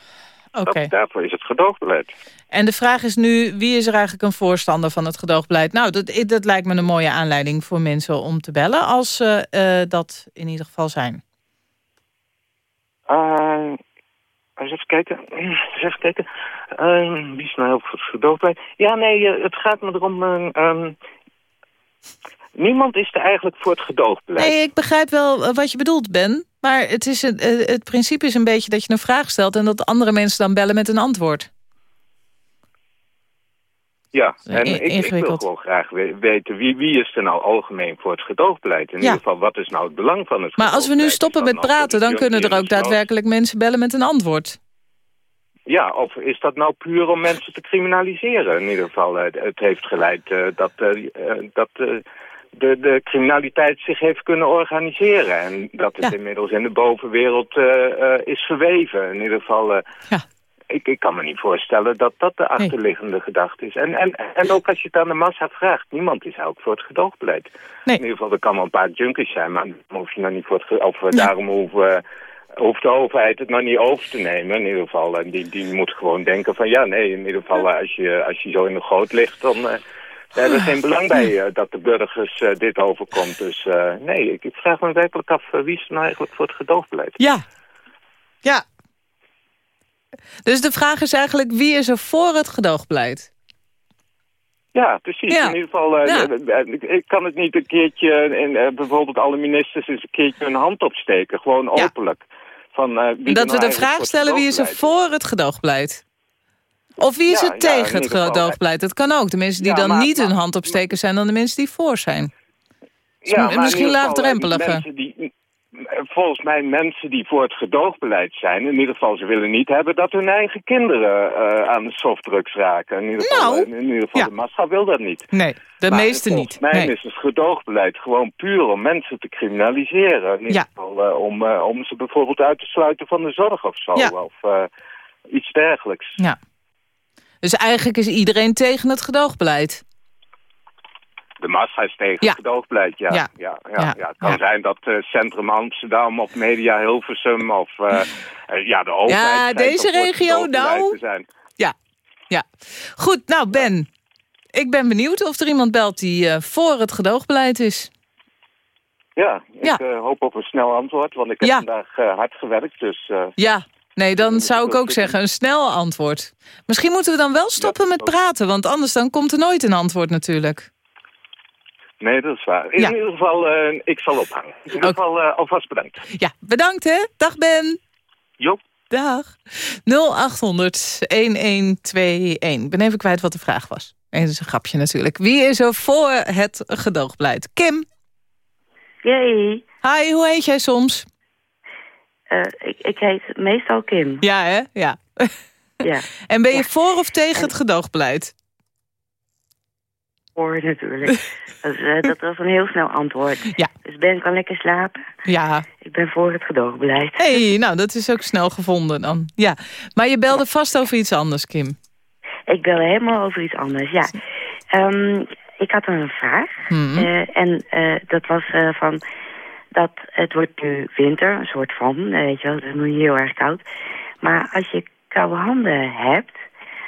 Oké. Dat, daarvoor is het gedoogbeleid. En de vraag is nu, wie is er eigenlijk een voorstander van het gedoogbeleid? Nou, dat, dat lijkt me een mooie aanleiding voor mensen om te bellen... als ze eh, dat in ieder geval zijn. Uh, eens even kijken. Eens even kijken. Uh, wie is nou heel voor het gedoogbeleid? Ja, nee, eh, het gaat me erom... eh, ehm, niemand is er eigenlijk voor het gedoogbeleid. Nee, ik begrijp wel wat je bedoelt, Ben. Maar het, is een, eh, het principe is een beetje dat je een vraag stelt... en dat andere mensen dan bellen met een antwoord. Ja, en ik, ik wil ingewikkeld. gewoon graag we- weten wie, wie is er nou algemeen voor het gedoogbeleid. In Ja. ieder geval, wat is nou het belang van het Maar als we nu stoppen met praten... dan kunnen er ook daadwerkelijk... mensen bellen met een antwoord. Ja, of is dat nou puur om mensen te criminaliseren? In ieder geval, eh, het heeft geleid eh, dat, dat de, de criminaliteit zich heeft kunnen organiseren. En dat het inmiddels in de bovenwereld eh, eh, is verweven. In ieder geval, eh, ik, ik kan me niet voorstellen dat dat de achterliggende gedachte is. En, en, en ook als je het aan de massa vraagt, niemand is ook voor het gedoogbeleid. In ieder geval, er kan wel een paar junkies zijn, maar hoef je nou niet voor het of daarom hoeven hoeft de overheid het nou niet over te nemen in ieder geval. En die, die moet gewoon denken van ja, nee, in ieder geval als je, als je zo in de goot ligt, dan we hebben geen belang bij eh, dat de burgers eh, dit overkomt. Dus eh, nee, ik, ik vraag me werkelijk af wie is er nou eigenlijk voor het gedoogbeleid. Ja. Ja. Dus de vraag is eigenlijk, wie is er voor het gedoogbeleid? Ja, precies. Ja. In ieder geval, Ja. ik, kan het niet een keertje, in, eh, bijvoorbeeld alle ministers eens een keertje hun hand opsteken, gewoon openlijk. Van, Dat nou we de eigenlijk vraag stellen, wie is er voor het gedoogbeleid? Of wie is Ja, ja, tegen het gedoogbeleid? Dat kan ook. De mensen die Ja, dan maar- niet hun hand opsteken zijn dan de mensen die voor zijn. Ja, misschien eh, laagdrempeliger. Volgens mij mensen die voor het gedoogbeleid zijn... in ieder geval, ze willen niet hebben dat hun eigen kinderen eh, aan de softdrugs raken. In ieder geval, Nou, eh, in ieder geval de massa wil dat niet. Nee, de Maar meeste volgens niet. mij Nee. is het gedoogbeleid gewoon puur om mensen te criminaliseren. In ieder geval om, om ze bijvoorbeeld uit te sluiten van de zorg of zo. Of iets dergelijks. Ja. Dus eigenlijk is iedereen tegen het gedoogbeleid. De massa is tegen Ja. het gedoogbeleid, ja. Ja. ja. Ja, Het kan zijn dat eh, Centrum Amsterdam of Media Hilversum of eh, eh, ja, de overheid... Ja, deze regio, nou. zijn. Ja, ja. Goed, nou Ben, ik ben benieuwd of er iemand belt die voor het gedoogbeleid is. Ja, ik Ja. hoop op een snel antwoord, want ik heb vandaag hard gewerkt. Dus Ja, nee, dan zou ik ook zeggen een snel antwoord. Misschien moeten we dan wel stoppen met praten, want anders dan komt er nooit een antwoord natuurlijk. nee, dat is waar. In Ja. ieder geval, eh, ik zal ophangen. In ieder geval eh, alvast bedankt. Ja, bedankt hè. Dag Ben. Jo. Dag. 0800 1121. Ik ben even kwijt wat de vraag was. En dat is een grapje natuurlijk. Wie is er voor het gedoogbeleid? Kim. Jee. Hi, hoe heet jij soms? Eh, ik, ik heet meestal Kim. Ja, hè? Ja. Ja. En ben je voor of tegen het gedoogbeleid? Hoor natuurlijk. dus, eh, dat was een heel snel antwoord. Ja. Dus Ben kan lekker slapen. Ja. Ik ben voor het gedoogbeleid. hey, nou, dat is ook snel gevonden dan. Ja, maar je belde vast over iets anders, Kim. Ik bel helemaal over iets anders, ja. Ehm, ik had een vraag. Hmm. Eh, en dat was van... dat het wordt nu winter, een soort van, eh, weet je wel. Het is nu heel erg koud. Maar als je koude handen hebt...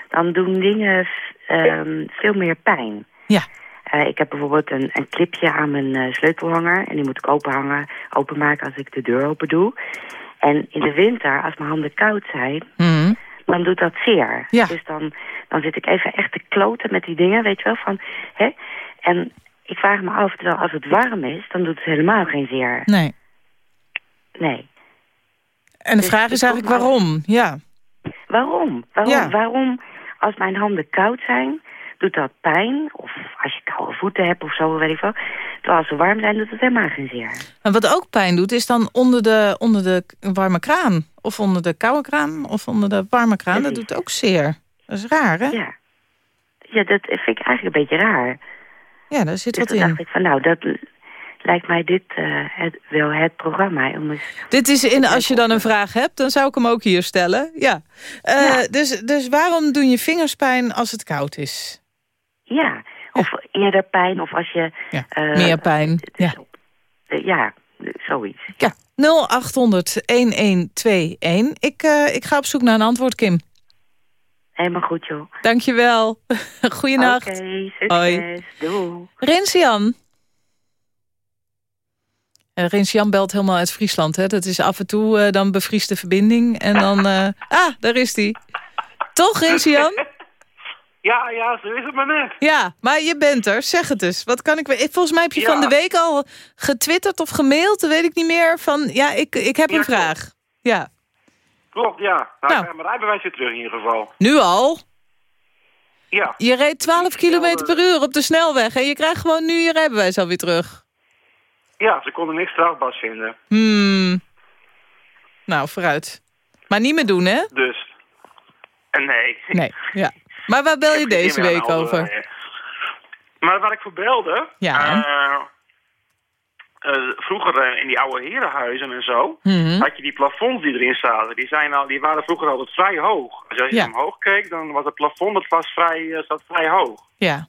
dan doen dingen ehm, veel meer pijn. Ja. Eh, ik heb bijvoorbeeld een, een clipje aan mijn eh, sleutelhanger... en die moet ik openhangen, openmaken als ik de deur open doe. En in de winter, als mijn handen koud zijn Mhm. dan doet dat zeer. Ja. Dus dan, dan zit ik even echt te kloten met die dingen, weet je wel. Van, hè? En ik vraag me af, terwijl als het warm is, dan doet het helemaal geen zeer. Nee. Nee. En de Dus vraag is eigenlijk waarom? Ja. Waarom? Waarom? Ja. Waarom, als mijn handen koud zijn, doet dat pijn? Of als je koude voeten hebt of zo, weet ik wel. Terwijl als ze warm zijn, doet het helemaal geen zeer. En wat ook pijn doet, is dan onder de, onder de warme kraan. Of onder de koude kraan, of onder de warme kraan. Dat doet ook zeer. Dat is raar, hè? Ja. Ja, dat vind ik eigenlijk een beetje raar. Ja, daar zit Dus wat toen in. dacht ik van, nou, dat lijkt mij dit eh, het, wel het programma. Om eens, Dit is in, als je dan een vraag hebt, dan zou ik hem ook hier stellen. Ja. Eh, Dus, dus waarom doen je vingers pijn als het koud is? ja, of eerder pijn, of als je... Ja, eh, meer pijn. Ja. ja, zoiets. Ja, 0800-1121. Ik, ik ga op zoek naar een antwoord, Kim. Helemaal goed, joh. Dankjewel. Goeienacht. Oké, succes. Hoi. Doei. Uh, Rinsian belt helemaal uit Friesland. Hè? Dat is af en toe eh, dan bevriest de verbinding. En dan... eh, ah, daar is die. Toch, Rinsian? Ja, ja, zo is het maar net. Ja, maar je bent er. Zeg het eens. Wat kan ik... Volgens mij heb je Ja. van de week al getwitterd of gemaild. Dat weet ik niet meer. Van, ja, ik, ik heb een vraag. Ja. Klopt, ja. Nou, Nou. ik heb mijn rijbewijs weer terug in ieder geval. Nu al? Ja. Je reed 12 kilometer per uur op de snelweg. En je krijgt gewoon nu je rijbewijs alweer terug. Ja, ze konden niks strafbaars vinden. Hmm. Nou, vooruit. Maar niet meer doen, hè? Dus. En nee. Nee, ja. Maar waar bel je deze week over? Maar waar ik voor belde... Ja. eh, eh, vroeger eh, in die oude herenhuizen en zo... Mhm. had je die plafonds die erin zaten. Die, zijn al, die waren vroeger altijd vrij hoog. Dus als je Ja. omhoog keek, dan was het plafond dat was vrij, eh, zat vrij hoog. Ja.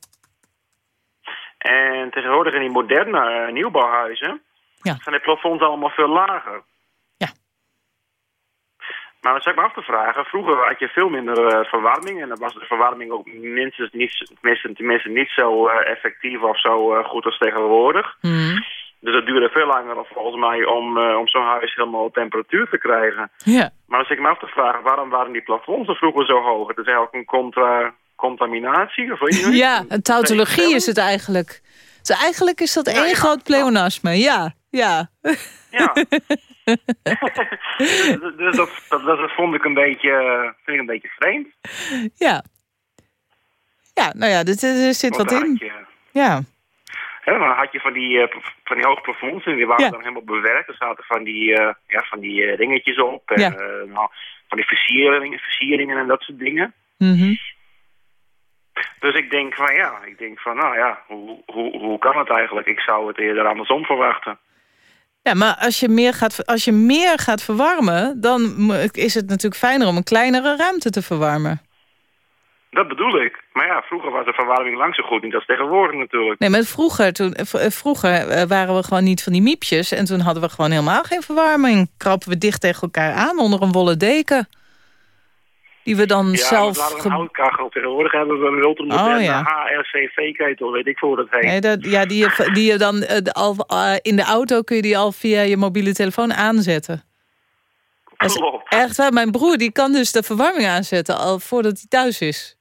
En tegenwoordig in die moderne nieuwbouwhuizen... Ja. zijn de plafonds allemaal veel lager. Ja. Maar wat zou ik me af te vragen... vroeger had je veel minder verwarming... en dan was de verwarming ook minstens niet, tenminste, tenminste niet zo effectief of zo goed als tegenwoordig. Mhm. Dus het duurde veel langer dan volgens mij om, eh, om zo'n huis helemaal temperatuur te krijgen. Ja. Maar zit ik me af te vragen, waarom waren die plafonds er vroeger zo hoog? Het is eigenlijk een contra, contaminatie, of weet je? Ja, een tautologie is het eigenlijk. Dus eigenlijk is dat één groot pleonasme. Ja, ja. Ja. dus dus dat, dat, dat vond ik een beetje, vind ik een beetje vreemd. Ja. Ja, nou ja, er, er zit wat in. Ja. Hè, dan had je van die, eh, van die hoge plafonds en die waren Ja. dan helemaal bewerkt. Er zaten van die, eh, ja, van die eh, ringetjes op. En, Ja. eh, nou, van die versieringen, versieringen en dat soort dingen. Mhm. Dus ik denk van ja, ik denk van nou ja, hoe, hoe, hoe kan het eigenlijk? Ik zou het eerder andersom verwachten. Ja, maar als je, meer gaat, als je meer gaat verwarmen... dan is het natuurlijk fijner om een kleinere ruimte te verwarmen. Dat bedoel ik. Maar ja, vroeger was de verwarming lang zo goed niet als tegenwoordig natuurlijk. Nee, maar vroeger, toen, eh, vroeger eh, waren we gewoon niet van die miepjes... en toen hadden we gewoon helemaal geen verwarming. Kropen we dicht tegen elkaar aan onder een wollen deken. Die we dan ja, zelf... we hadden ge- een. Tegenwoordig hebben we een ultramoderne Oh, ja. HRCV-ketel, weet ik dat heet. Nee, dat, ja, die je, die je dan eh, al, in de auto kun je die al via je mobiele telefoon aanzetten. Klopt. echt waar. Mijn broer die kan dus de verwarming aanzetten al voordat hij thuis is.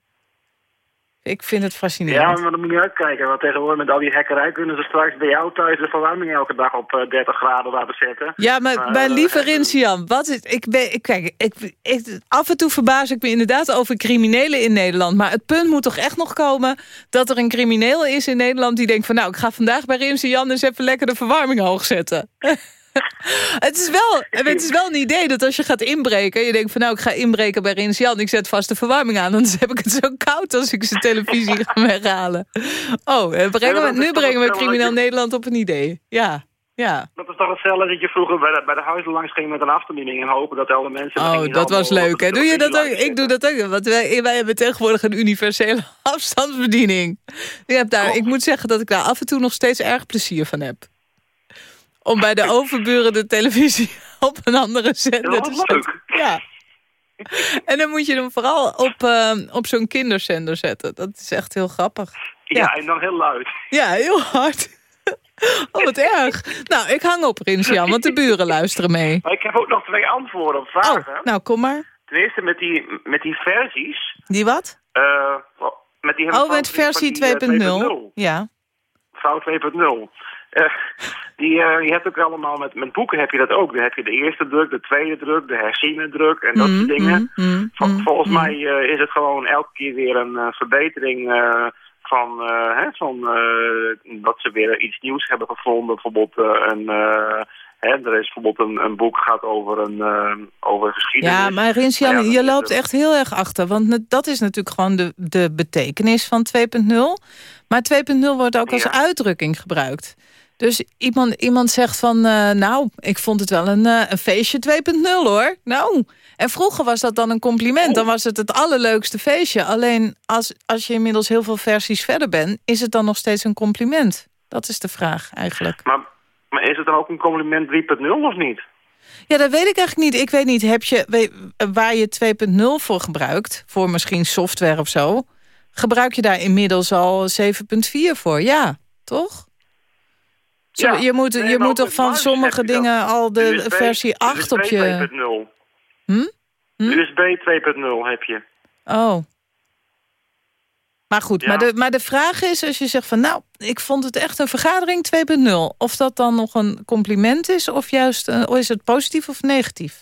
Ik vind het Ja, fascinerend. maar dan moet je uitkijken. Want tegenwoordig met al die hekkerij kunnen ze straks bij jou thuis de verwarming elke dag op eh, 30 graden laten zetten. Ja, maar Maar, mijn eh, lieve Rinsian, wat is, ik ben, ik, kijk, ik, ik, af en toe verbaas ik me inderdaad over criminelen in Nederland. Maar het punt moet toch echt nog komen dat er een crimineel is in Nederland die denkt van nou, ik ga vandaag bij Rinsian eens even lekker de verwarming hoog zetten. het, is wel, het is wel een idee dat als je gaat inbreken, je denkt van nou, ik ga inbreken bij Rinsian, ik zet vast de verwarming aan, anders heb ik het zo koud als ik zijn televisie ga weghalen. Oh, eh, brengen we, nu brengen we crimineel Nederland op een idee. Ja, ja. Dat is toch hetzelfde dat je vroeger bij de, bij de huizen langs ging met een afstandsbediening en hopen dat alle mensen... Oh, dat was leuk, hè? Doe je dat ook? Ik doe dat ook. Want wij, wij hebben tegenwoordig een universele afstandsbediening. Ik, heb daar, ik moet zeggen dat ik daar af en toe nog steeds erg plezier van heb. Om bij de overburen de televisie op een andere zender Dat te zetten. Ja. En dan moet je hem vooral op, eh, op zo'n kinderzender zetten. Dat is echt heel grappig. Ja, en dan heel luid. Ja, heel hard. Oh, wat erg. Nou, ik hang op, Rinsian, want de buren luisteren mee. Maar ik heb ook nog twee antwoorden op vragen. Nou, kom maar. Ten eerste met die, met die versies. Die wat? eh, met die Oh, met versie 2.0. Ja. Vrouw 2.0. Eh, die, eh, je hebt ook allemaal, met, met boeken heb je dat ook. Dan heb je de eerste druk, de tweede druk, de herziene druk en dat Mm, soort dingen. mm, mm, Vol- mm, volgens mm. mij eh, is het gewoon elke keer weer een verbetering van, hè, van dat ze weer iets nieuws hebben gevonden. Bijvoorbeeld een, Hè, er is bijvoorbeeld een, een boek gaat over een uh, over geschiedenis. Ja, maar Rinsjan, ja, je loopt echt heel erg achter. Want dat is natuurlijk gewoon de, de betekenis van 2.0. Maar 2.0 wordt ook als uitdrukking gebruikt. Dus iemand, iemand zegt van, uh, nou, ik vond het wel een, uh, een feestje 2.0 hoor. Nou, en vroeger was dat dan een compliment. Dan was het het allerleukste feestje. Alleen als, als je inmiddels heel veel versies verder bent... is het dan nog steeds een compliment? Dat is de vraag eigenlijk. Maar, maar is het dan ook een compliment 3.0 of niet? Ja, dat weet ik eigenlijk niet. Ik weet niet, heb je, waar je 2.0 voor gebruikt... voor misschien software of zo... gebruik je daar inmiddels al 7.4 voor? Ja, toch? Zo, ja, je moet, nee, je moet toch van sommige dingen al de USB, versie 8 USB op je... 2.0. Hm? hm? USB 2.0 heb je. Oh. Maar goed, Ja. maar, de, maar de vraag is als je zegt van... nou, ik vond het echt een vergadering 2.0. Of dat dan nog een compliment is of juist eh, is het positief of negatief?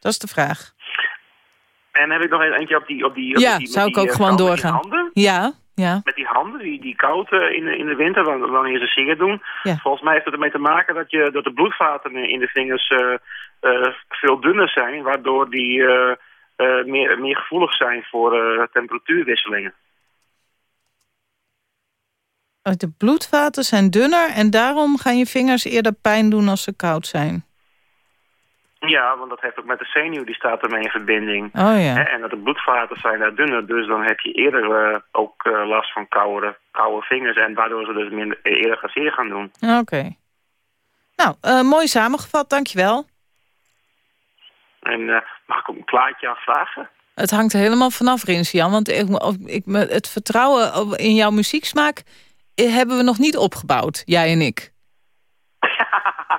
Dat is de vraag. En heb ik nog een- eentje op die... Op die op ja, die, zou ik die, ook eh, gewoon doorgaan. handen? Ja, ja. Met die handen, die, die koud eh, in, de, in de winter, wan- wanneer ze zingen doen. Ja. Volgens mij heeft het ermee te maken dat, je, dat de bloedvaten in de vingers veel dunner zijn. Waardoor die meer, meer gevoelig zijn voor temperatuurwisselingen. De bloedvaten zijn dunner en daarom gaan je vingers eerder pijn doen als ze koud zijn. Ja, want dat heeft ook met de zenuw, die staat ermee in verbinding. Oh ja. En dat de bloedvaten zijn daar dunner, dus dan heb je eerder eh, ook eh, last van koude, koude vingers. En waardoor ze dus minder, eerder gaan zeer gaan doen. Oké. Nou, eh, mooi samengevat, dankjewel. En eh, mag ik ook een plaatje aanvragen? Het hangt er helemaal vanaf, Rinsian. Want ik, ik, het vertrouwen in jouw muzieksmaak eh, hebben we nog niet opgebouwd, jij en ik.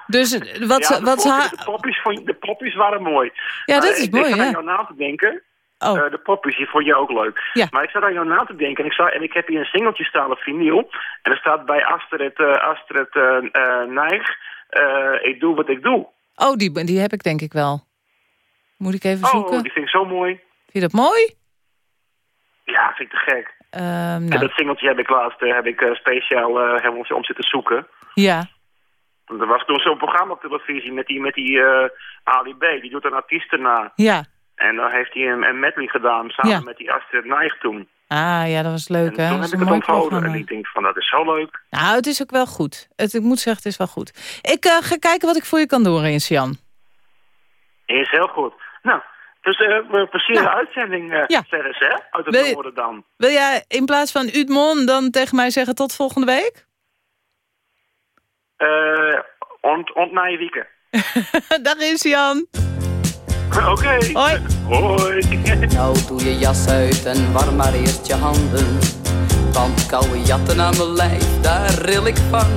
Dus eh, wat, ja, de, wat de, poppies de poppies waren mooi. Ja, dat is mooi, Ik aan jouw naam te denken. Oh. Eh, de poppies, die vond je ook leuk. Ja. Maar ik zat aan jouw naam te denken en ik, zag, en ik heb hier een singeltje staan op vinyl. En er staat bij Astrid, eh Astrid eh eh, Nijg, eh, ik doe wat ik doe. Oh, die, die heb ik denk ik wel. Moet ik even Oh, zoeken? die vind ik zo mooi. Vind je dat mooi? Ja, vind ik te gek. Ehm, En nou, dat singeltje heb ik laatst eh, heb ik, eh, speciaal helemaal om zitten zoeken. ja. Er was toen zo'n programma op televisie met die, met die Ali B. Die doet een artiesten na. Ja. En dan heeft hij een, een medley gedaan samen Ja. met die Astrid Nijg toen. Ah, ja, dat was leuk, hè? Toen Dat heb ik het onthouden en ik denk van dat is zo leuk. Nou, het is ook wel goed. Het, ik moet zeggen, het is wel goed. Ik ga kijken wat ik voor je kan doen, Rinsian. Is heel goed. Nou, dus eh we plezier de uitzending, eh Ja. hè? Uit het Wil je- noorden dan. Wil jij in plaats van Udmon dan tegen mij zeggen tot volgende week? Eh ont, ontnaaien wieken. Dag Rinsian. Oké. Hoi. Hoi. Nou doe je jas uit en warm maar eerst je handen. Want koude jatten aan mijn lijf, daar ril ik van.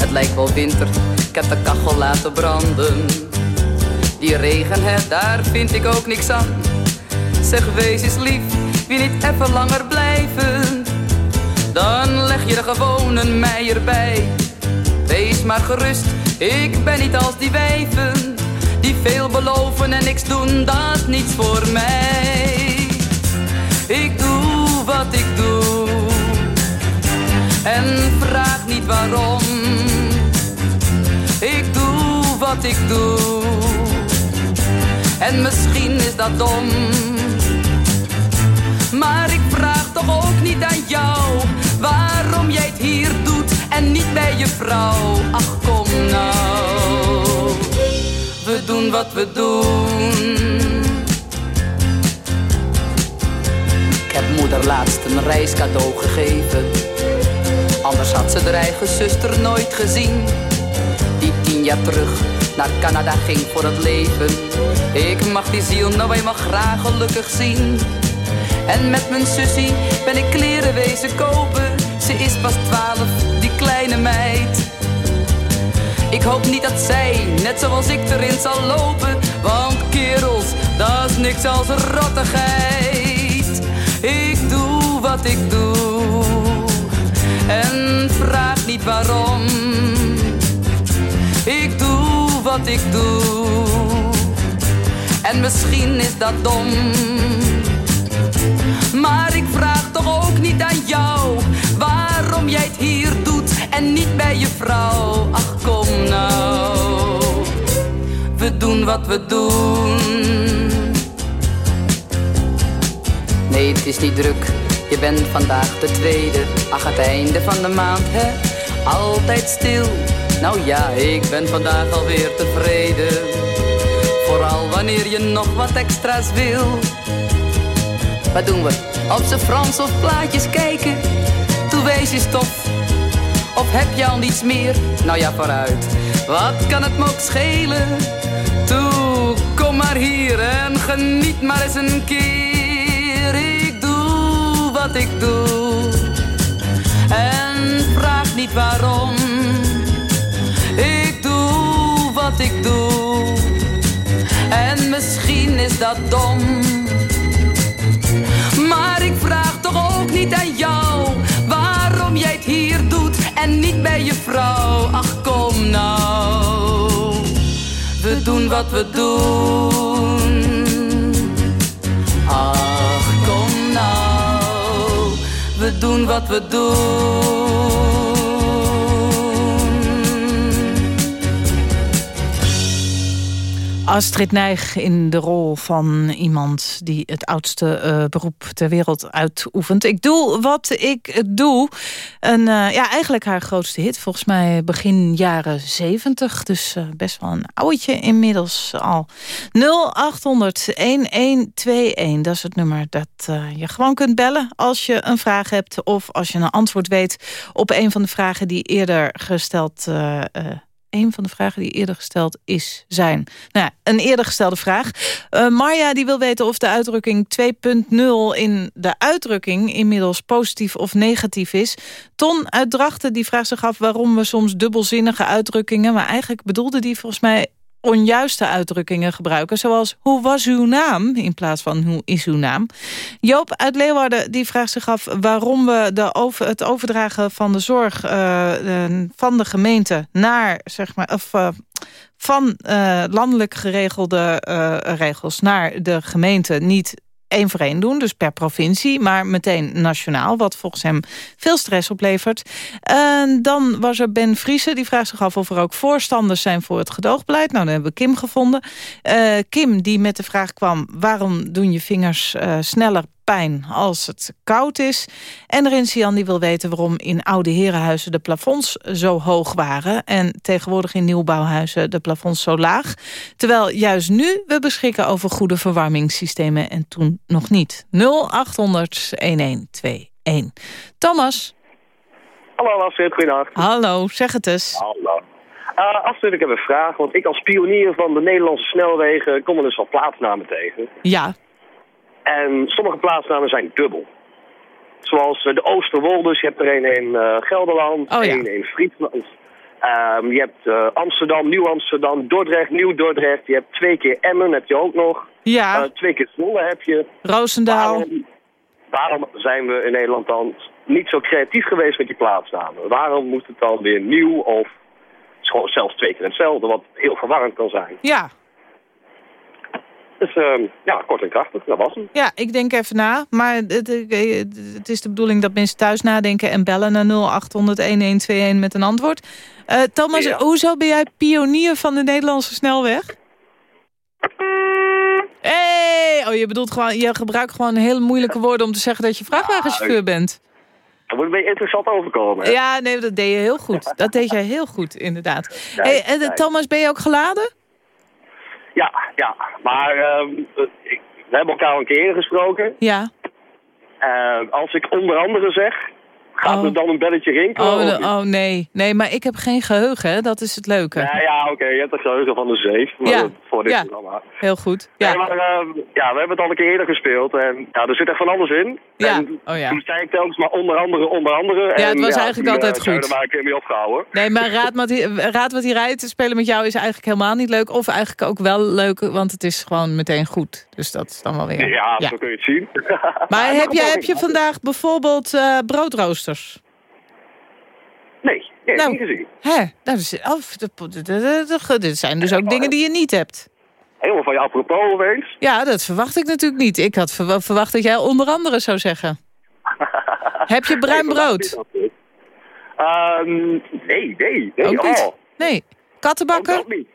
Het lijkt wel winter, ik heb de kachel laten branden. Die regen, hè, daar vind ik ook niks aan. Zeg, wees eens lief, wil niet even langer blijven? Dan leg je er gewoon een mei erbij. Wees maar gerust, ik ben niet als die wijven Die veel beloven en niks doen, dat niets voor mij Ik doe wat ik doe En vraag niet waarom Ik doe wat ik doe En misschien is dat dom maar ik vraag toch ook niet aan jou waarom jij het hier doet en niet bij je vrouw. Ach kom nou, we doen wat we doen. Ik heb moeder laatst een reiscadeau gegeven. Anders had ze haar eigen zuster nooit gezien. Die tien jaar terug naar Canada ging voor het leven. Ik mag die ziel nou eenmaal graag gelukkig zien. En met mijn sussie ben ik kleren wezen kopen. Ze is pas twaalf, die kleine meid. Ik hoop niet dat zij, net zoals ik, erin zal lopen. Want kerels, dat is niks als rottigheid. Ik doe wat ik doe. En vraag niet waarom. Wat ik doe. En misschien is dat dom. Maar ik vraag toch ook niet aan jou waarom jij het hier doet en niet bij je vrouw. Ach kom nou, we doen wat we doen. Nee, het is niet druk, je bent vandaag de tweede. Ach, het einde van de maand, hè? Altijd stil. Nou ja, ik ben vandaag alweer tevreden. Vooral wanneer je nog wat extra's wil. Wat doen we? Op z'n Frans of plaatjes kijken? Toe wees je stof. Of heb je al niets meer? Nou ja, vooruit. Wat kan het me ook schelen? Toe, kom maar hier en geniet maar eens een keer. Ik doe wat ik doe. En vraag niet waarom. Ik doe. En misschien is dat dom. Maar ik vraag toch ook niet aan jou waarom jij het hier doet en niet bij je vrouw. Ach kom nou, we doen wat we doen. Ach kom nou, we doen wat we doen. Astrid Nijg in de rol van iemand die het oudste uh, beroep ter wereld uitoefent. Ik doe wat ik doe. En uh, ja, eigenlijk haar grootste hit, volgens mij begin jaren 70. Dus uh, best wel een oudje inmiddels al. 0800-1121, dat is het nummer dat je gewoon kunt bellen... als je een vraag hebt of als je een antwoord weet... op een van de vragen die eerder gesteld een van de vragen die eerder gesteld is, zijn. Nou ja, een eerder gestelde vraag. Uh, Marja die wil weten of de uitdrukking 2.0 in de uitdrukking inmiddels positief of negatief is. Ton uit Drachten die vraagt zich af waarom we soms dubbelzinnige uitdrukkingen, maar eigenlijk bedoelde die volgens mij onjuiste uitdrukkingen gebruiken. Zoals, hoe was uw naam? In plaats van, hoe is uw naam? Joop uit Leeuwarden die vraagt zich af... waarom we de over, het overdragen van de zorg uh, van de gemeente... naar, zeg maar, of, uh, van landelijk geregelde regels naar de gemeente... niet één voor één doen, dus per provincie, maar meteen nationaal, wat volgens hem veel stress oplevert. En dan was er Ben Friese, die vraagt zich af of er ook voorstanders zijn voor het gedoogbeleid. Nou, dan hebben we Kim gevonden. Uh, Kim, die met de vraag kwam, waarom doen je vingers uh, sneller pijn als het koud is. En Rinsian die wil weten waarom in oude herenhuizen de plafonds zo hoog waren... en tegenwoordig in nieuwbouwhuizen de plafonds zo laag. Terwijl juist nu we beschikken over goede verwarmingssystemen en toen nog niet. 0800-1121. Thomas. Hallo Astrid, goedendag. Hallo, zeg het eens. Hallo. Uh, Astrid, ik heb een vraag, want ik als pionier van de Nederlandse snelwegen kom er dus al plaatsnamen tegen. Ja. En sommige plaatsnamen zijn dubbel. Zoals de Oosterwolders, je hebt er een in uh, Gelderland, oh, ja. een in Friesland. Um, je hebt uh, Amsterdam, Nieuw-Amsterdam, Dordrecht, Nieuw-Dordrecht. Je hebt twee keer Emmen, heb je ook nog. Ja. Uh, twee keer Zwolle heb je. Roosendaal. Waarom, waarom zijn we in Nederland dan niet zo creatief geweest met die plaatsnamen? Waarom moet het dan weer nieuw of zelfs twee keer hetzelfde, wat heel verwarrend kan zijn? Ja, dus uh, ja, kort en krachtig, dat was hem. Ja, ik denk even na. Maar het, het is de bedoeling dat mensen thuis nadenken... en bellen naar 0800-1121 met een antwoord. Uh, Thomas, ja. hoezo ben jij pionier van de Nederlandse snelweg? Hey! Oh, je bedoelt gewoon, je gebruikt gewoon hele moeilijke woorden... om te zeggen dat je vrachtwagenchauffeur ja, bent. Dat moet een beetje interessant overkomen. Hè? Ja, nee, dat deed je heel goed. Dat deed jij heel goed, inderdaad. Hey, uh, Thomas, ben je ook geladen? Ja, ja. Maar uh, ik, we hebben elkaar een keer gesproken. Ja. Uh, als ik onder andere zeg, gaat Oh. er dan een belletje rinkelen? Oh, oh nee. Nee, maar ik heb geen geheugen, hè? dat is het leuke. Ja, ja oké, je hebt het geheugen van de zeef. Maar Ja, voor dit ja. programma. Heel goed. Ja. Maar ehm, ja, we hebben het al een keer eerder gespeeld. En ja, er zit echt van alles in. Ja, En oh ja. toen zei ik telkens maar onder andere, onder andere. Ja, en, het was eigenlijk altijd we goed. maar keer mee opgehouden. Nee, maar raad wat, hij, raad wat hij rijdt, spelen met jou is eigenlijk helemaal niet leuk. Of eigenlijk ook wel leuk, want het is gewoon meteen goed. Dus dat is dan wel weer... Ja, zo kun je het zien. Maar heb je, heb je vandaag bijvoorbeeld eh, Nee, nee Nou, niet gezien. Hè? Dat is, oh, dit zijn dus ook dingen die je niet hebt. Helemaal van je apropos opeens. Ja, dat verwacht ik natuurlijk niet. Ik had verwa- verwacht dat jij onder andere zou zeggen. Heb je bruin Nee, brood? Astrid. Ehm, nee, nee, nee. Ook niet? Oh, Nee. Kattenbakken? ook niet.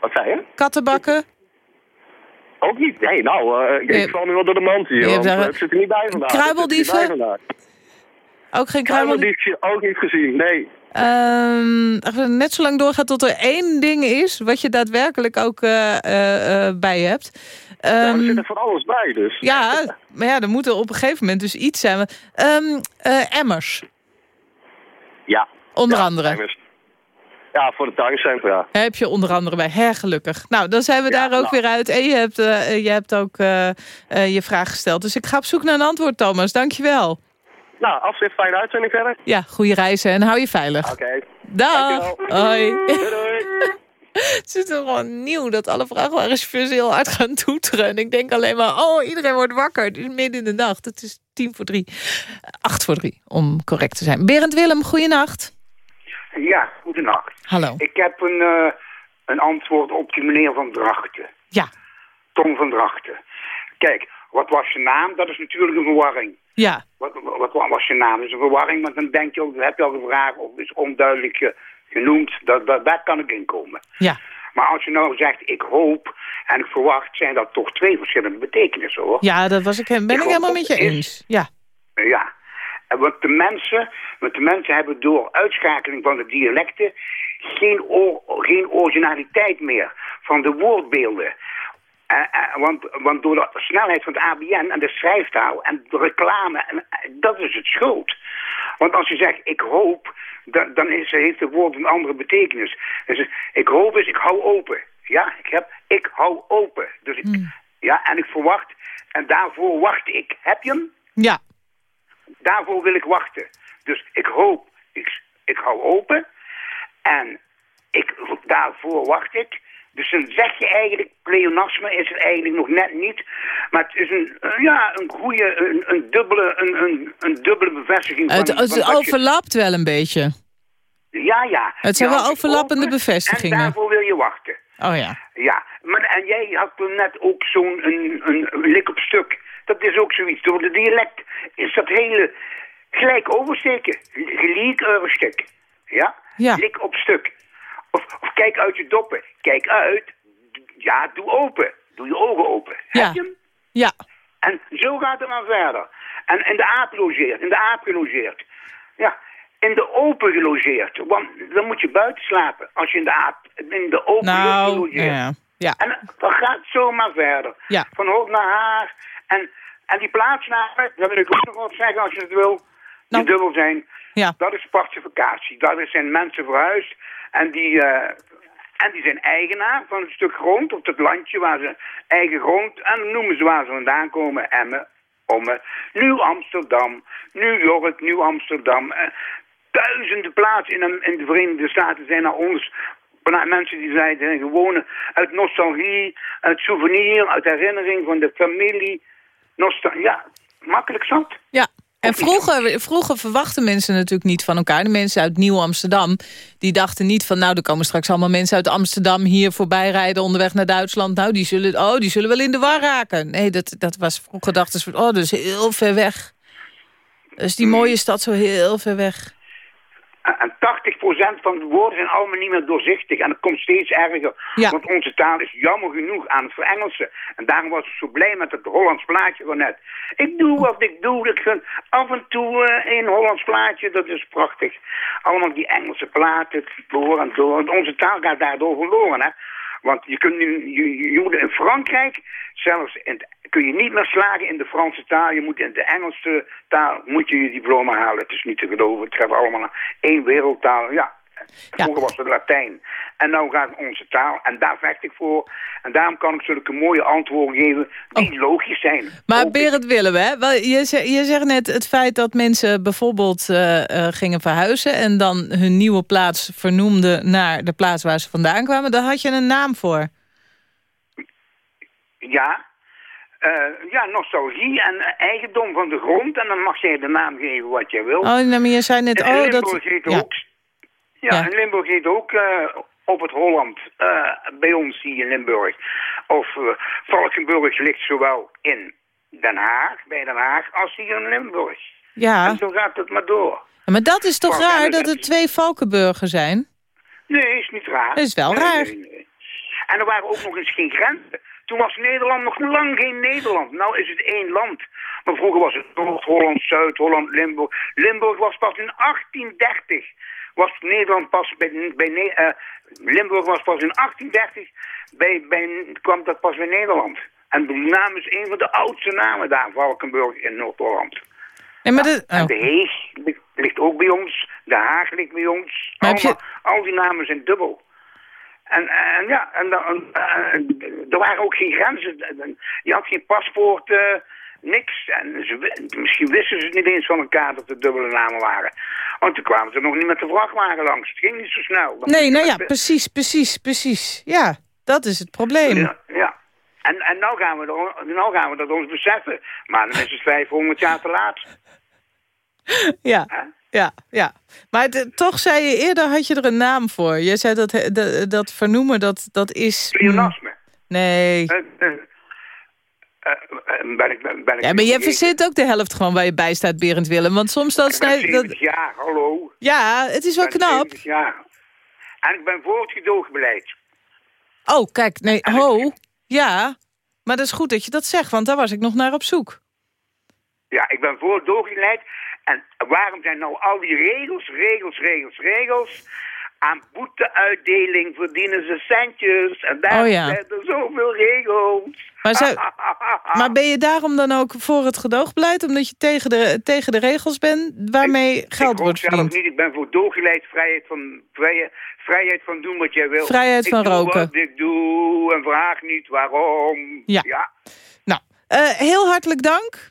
Wat zei je? Kattenbakken? Ook niet. Nee, nou, eh, ik, val nu wel door de mand hier. Want, daar- eh, het zit er niet bij vandaag. Kruimeldieven? Het zit er niet bij vandaag. Ook geen kruimeldief? Kruimeldiefje ook niet gezien, nee. Ehm, als het net zo lang doorgaat tot er één ding is... wat je daadwerkelijk ook eh, eh, eh, bij je hebt. Ja, er Ehm, zit er van alles bij, dus. ja, maar ja, er moet er op een gegeven moment dus iets zijn. Ehm, eh, emmers, Ja. onder Ja, andere. emmers. Ja, voor de tuincentrum, ja. Heb je onder andere bij. Her, gelukkig. Nou, dan zijn we daar ook nou. weer uit. En je hebt, je hebt ook je vraag gesteld. Dus ik ga op zoek naar een antwoord, Thomas. Dankjewel. Nou, afzicht, fijne uitzending verder. Ja, goede reizen en hou je veilig. Oké. Dag. Dankjewel. Hoi. Doei, doei. Het is toch gewoon nieuw dat alle vrachtwagenchauffeurs heel hard gaan toeteren. En ik denk alleen maar, oh, iedereen wordt wakker. Het is midden in de nacht. Het is tien voor drie. Acht voor drie, om correct te zijn. Berend Willem, goeienacht. Ja, goedenacht. Hallo. Ik heb een, eh, een antwoord op die meneer van Drachten. Ja. Tom van Drachten. Kijk, wat was je naam? Dat is natuurlijk een verwarring. Ja. Wat, wat, wat was je naam? Dat is een verwarring, want dan denk je ook, heb je al gevraagd of is onduidelijk eh, genoemd. Dat, dat, daar kan ik in komen. Ja. Maar als je nou zegt, ik hoop en ik verwacht, zijn dat toch twee verschillende betekenissen hoor. Ja, dat was ik, ben ik Ik helemaal met je eens. Ja. Ja. En want de mensen, want de mensen hebben door uitschakeling van de dialecten geen, or- geen originaliteit meer van de woordbeelden. Eh, want, want door de snelheid van het ABN en de schrijftaal en de reclame, en, eh, dat is het schuld. Want als je zegt ik hoop, dan, dan is, heeft het woord een andere betekenis. Dus ik hoop is ik hou open. Ja, ik heb ik hou open. Dus ik, ja, en ik verwacht, en daarvoor wacht ik. Heb je hem? Ja. Daarvoor wil ik wachten. Dus ik hoop, ik, ik hou open. En ik, daarvoor wacht ik. Dus dan zeg je eigenlijk, pleonasme is het eigenlijk nog net niet. Maar het is een, eh, ja, een goede, een, een, dubbele, een, een, een dubbele bevestiging van... Het, van je- overlapt wel een beetje. ja, ja. Het zijn wel overlappende open bevestigingen. En daarvoor wil je wachten. Oh ja. Ja, maar en jij had toen net ook zo'n een, een, een lik op stuk. Dat is ook zoiets. Door de dialect is dat hele gelijk oversteken. Gelijk overstuk. Ja? Ja. Lik op stuk. Of, of kijk uit je doppen. Kijk uit. Ja, doe open. Doe je ogen open. Ja. Heb je hem? Ja. En zo gaat het maar verder. En in de aap logeert. In de aap gelogeerd. Ja, in de open gelogeerd. Want dan moet je buiten slapen. Als je in de aap, in de open Nou, gelogeerd. ja. ja. En dan gaat zomaar verder. Ja. Van hoofd naar haar. En, en die plaatsnamen, daar wil ik ook nog wat zeggen als je het wil. Die dubbel zijn. Ja. Dat is partificatie. Daar zijn mensen verhuisd. En die, eh, en die zijn eigenaar van een stuk grond. Of het landje waar ze eigen grond. En noemen ze waar ze vandaan komen. Emmen, Ommen, Nieuw Amsterdam, New York, Nieuw Amsterdam. Eh, duizenden plaatsen in, de- in de Verenigde Staten zijn naar ons mensen die zeiden gewoon uit nostalgie, uit souvenir, uit herinnering van de familie. Nostal ja, makkelijk zat. Ja. En vroeger, vroeger verwachten mensen natuurlijk niet van elkaar. De mensen uit Nieuw-Amsterdam, die dachten niet van... nou, er komen straks allemaal mensen uit Amsterdam hier voorbij rijden... onderweg naar Duitsland. Nou, die zullen, oh, die zullen wel in de war raken. Nee, dat, dat was vroeger dachten ze van... oh, dat is heel ver weg. Dus die mooie stad zo heel ver weg. En en 80% van de woorden zijn allemaal niet meer doorzichtig. En dat komt steeds erger. Ja. Want onze taal is jammer genoeg aan het verengelsen. En daarom was ik zo blij met het Hollands plaatje van net. Ik doe wat ik doe. Ik vind af en toe eh, een Hollands plaatje, dat is prachtig. Allemaal die Engelse platen, door en door. Want onze taal gaat daardoor verloren, hè. Want je kunt nu, je, je moet in Frankrijk, zelfs in het- kun je niet meer slagen in de Franse taal. Je moet in de Engelse taal, moet je je diploma halen. Het is niet te geloven. Het gaat allemaal naar één wereldtaal. Ja, vroeger was het Latijn. En nou gaat onze taal. En daar vecht ik voor. En daarom kan ik zulke mooie antwoorden geven die logisch zijn. Maar Berend Willem, hè, wel, je, ze- je zegt net het feit dat mensen bijvoorbeeld eh, eh, gingen verhuizen... en dan hun nieuwe plaats vernoemden naar de plaats waar ze vandaan kwamen. Daar had je een naam voor. Ja. Eh, ja, nostalgie en eigendom van de grond. En dan mag jij de naam geven wat jij wil. Oh, nou, maar je zei net... Oh, dat... heet Ja. ook... Ja, Ja. in Limburg heet ook eh, op het Holland, eh, bij ons hier in Limburg. Of eh, Valkenburg ligt zowel in Den Haag, bij Den Haag, als hier in Limburg. Ja. En zo gaat het maar door. Maar dat is toch raar en- dat er twee Valkenburgen zijn? Nee, is niet raar. Dat is wel Nee, raar. nee, nee. En er waren ook nog eens geen grenzen. Toen was Nederland nog lang geen Nederland. Nou is het één land. Maar vroeger was het Noord-Holland, Zuid-Holland, Limburg. Limburg was pas in 1830. Was Nederland pas bij, bij eh, Limburg was pas in 1830. Bij, bij, kwam dat pas bij Nederland. En de naam is een van de oudste namen daar, Valkenburg in Noord-Holland. Maar de, oh. de Heeg ligt- ligt ook bij ons. De Haag ligt bij ons. Je- Al die namen zijn dubbel. En, en ja, en, en, er waren ook geen grenzen. Je had geen paspoort, eh, niks. En ze, misschien wisten ze het niet eens van elkaar dat er dubbele namen waren. Want toen kwamen ze nog niet met de vrachtwagen langs. Het ging niet zo snel. Dan Nee, nou ja, precies, precies, precies. Ja, dat is het probleem. Ja, ja. En, en nou, gaan we er, nou gaan we dat ons beseffen. Maar dan is het 500 jaar te laat. Ja, ja, ja. Maar toch zei je eerder, had je er een naam voor. Je zei dat, dat, dat vernoemen, dat, dat is... mm, Pleonasme. Nee. Eh, eh, eh, ben ik, ben, ik Ja, maar je verzint ook de helft gewoon waar je bij staat, Berend Willem. Want soms dan Ik ben snij... 70 Dat, jaar, hallo. ja, het is wel knap. 70 jaar. En ik ben voor het gedoogbeleid. Oh, kijk, nee, ho. Ja, maar dat is goed dat je dat zegt, want daar was ik nog naar op zoek. Ja, ik ben voor het doogbeleid. En waarom zijn nou al die regels, regels, regels, regels... Aan boeteuitdeling verdienen ze centjes. En daar Oh ja. zijn er zoveel regels. Maar, zou- maar ben je daarom dan ook voor het gedoogbeleid? Omdat je tegen de, tegen de regels bent waarmee geld wordt zelf verdiend? niet. Ik ben voor dooggeleid, vrijheid van, vrije, vrijheid van doen wat jij wil. Vrijheid van ik doe roken. wat ik doe en vraag niet waarom. Ja. Nou, eh, heel hartelijk dank.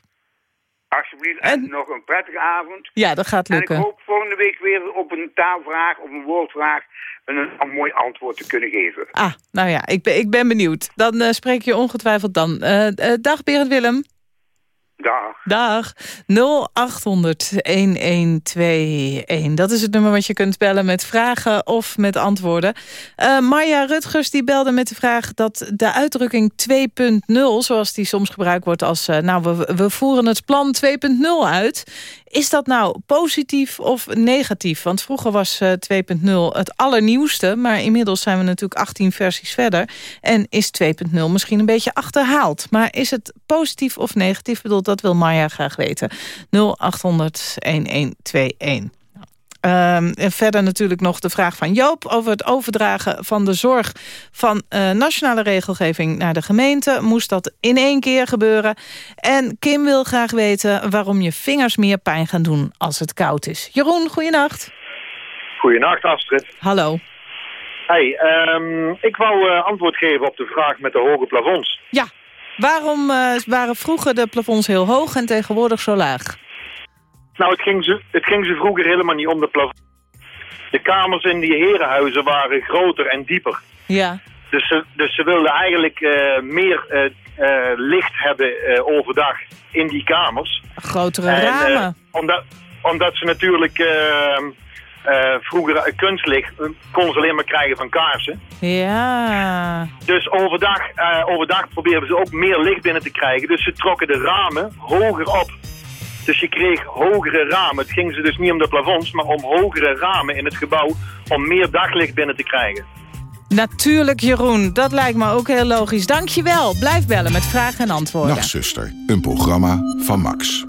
Alsjeblieft, en, nog een prettige avond. Ja, dat gaat En lukken. ik hoop volgende week weer op een taalvraag of een woordvraag een, een mooi antwoord te kunnen geven. Ah, nou ja, ik ben, ik ben benieuwd. Dan eh, spreek je ongetwijfeld dan. Eh, eh, dag Berend Willem. Dag. Dag. 0800-1121. Dat is het nummer wat je kunt bellen met vragen of met antwoorden. Eh Marja Rutgers die belde met de vraag dat de uitdrukking 2.0... zoals die soms gebruikt wordt als... eh, nou, we, we voeren het plan 2.0 uit... Is dat nou positief of negatief? Want vroeger was eh, 2.0 het allernieuwste... maar inmiddels zijn we natuurlijk 18 versies verder... en is 2.0 misschien een beetje achterhaald. Maar is het positief of negatief? Ik dat wil Maya graag weten. 0800-1121. Ehm, en verder natuurlijk nog de vraag van Joop... over het overdragen van de zorg van eh, nationale regelgeving naar de gemeente. Moest dat in één keer gebeuren? En Kim wil graag weten waarom je vingers meer pijn gaan doen als het koud is. Jeroen, goeienacht. Goedenacht, Astrid. Hallo. Hey, ehm, ik wou eh, antwoord geven op de vraag met de hoge plafonds. Ja, waarom eh, waren vroeger de plafonds heel hoog en tegenwoordig zo laag? Nou, het ging, ze, het ging ze vroeger helemaal niet om de plafond. De kamers in die herenhuizen waren groter en dieper. Ja. Dus ze, dus ze wilden eigenlijk eh, meer eh, eh, licht hebben overdag in die kamers. Grotere En, ramen. omdat, omdat ze natuurlijk vroeger kunstlicht konden ze alleen maar krijgen van kaarsen. Ja. Dus overdag, overdag probeerden ze ook meer licht binnen te krijgen. Dus ze trokken de ramen hoger op. Dus je kreeg hogere ramen. Het ging ze dus niet om de plafonds, maar om hogere ramen in het gebouw... om meer daglicht binnen te krijgen. Natuurlijk, Jeroen. Dat lijkt me ook heel logisch. Dank je wel. Blijf bellen met vragen en antwoorden. Nachtzuster, een programma van Max.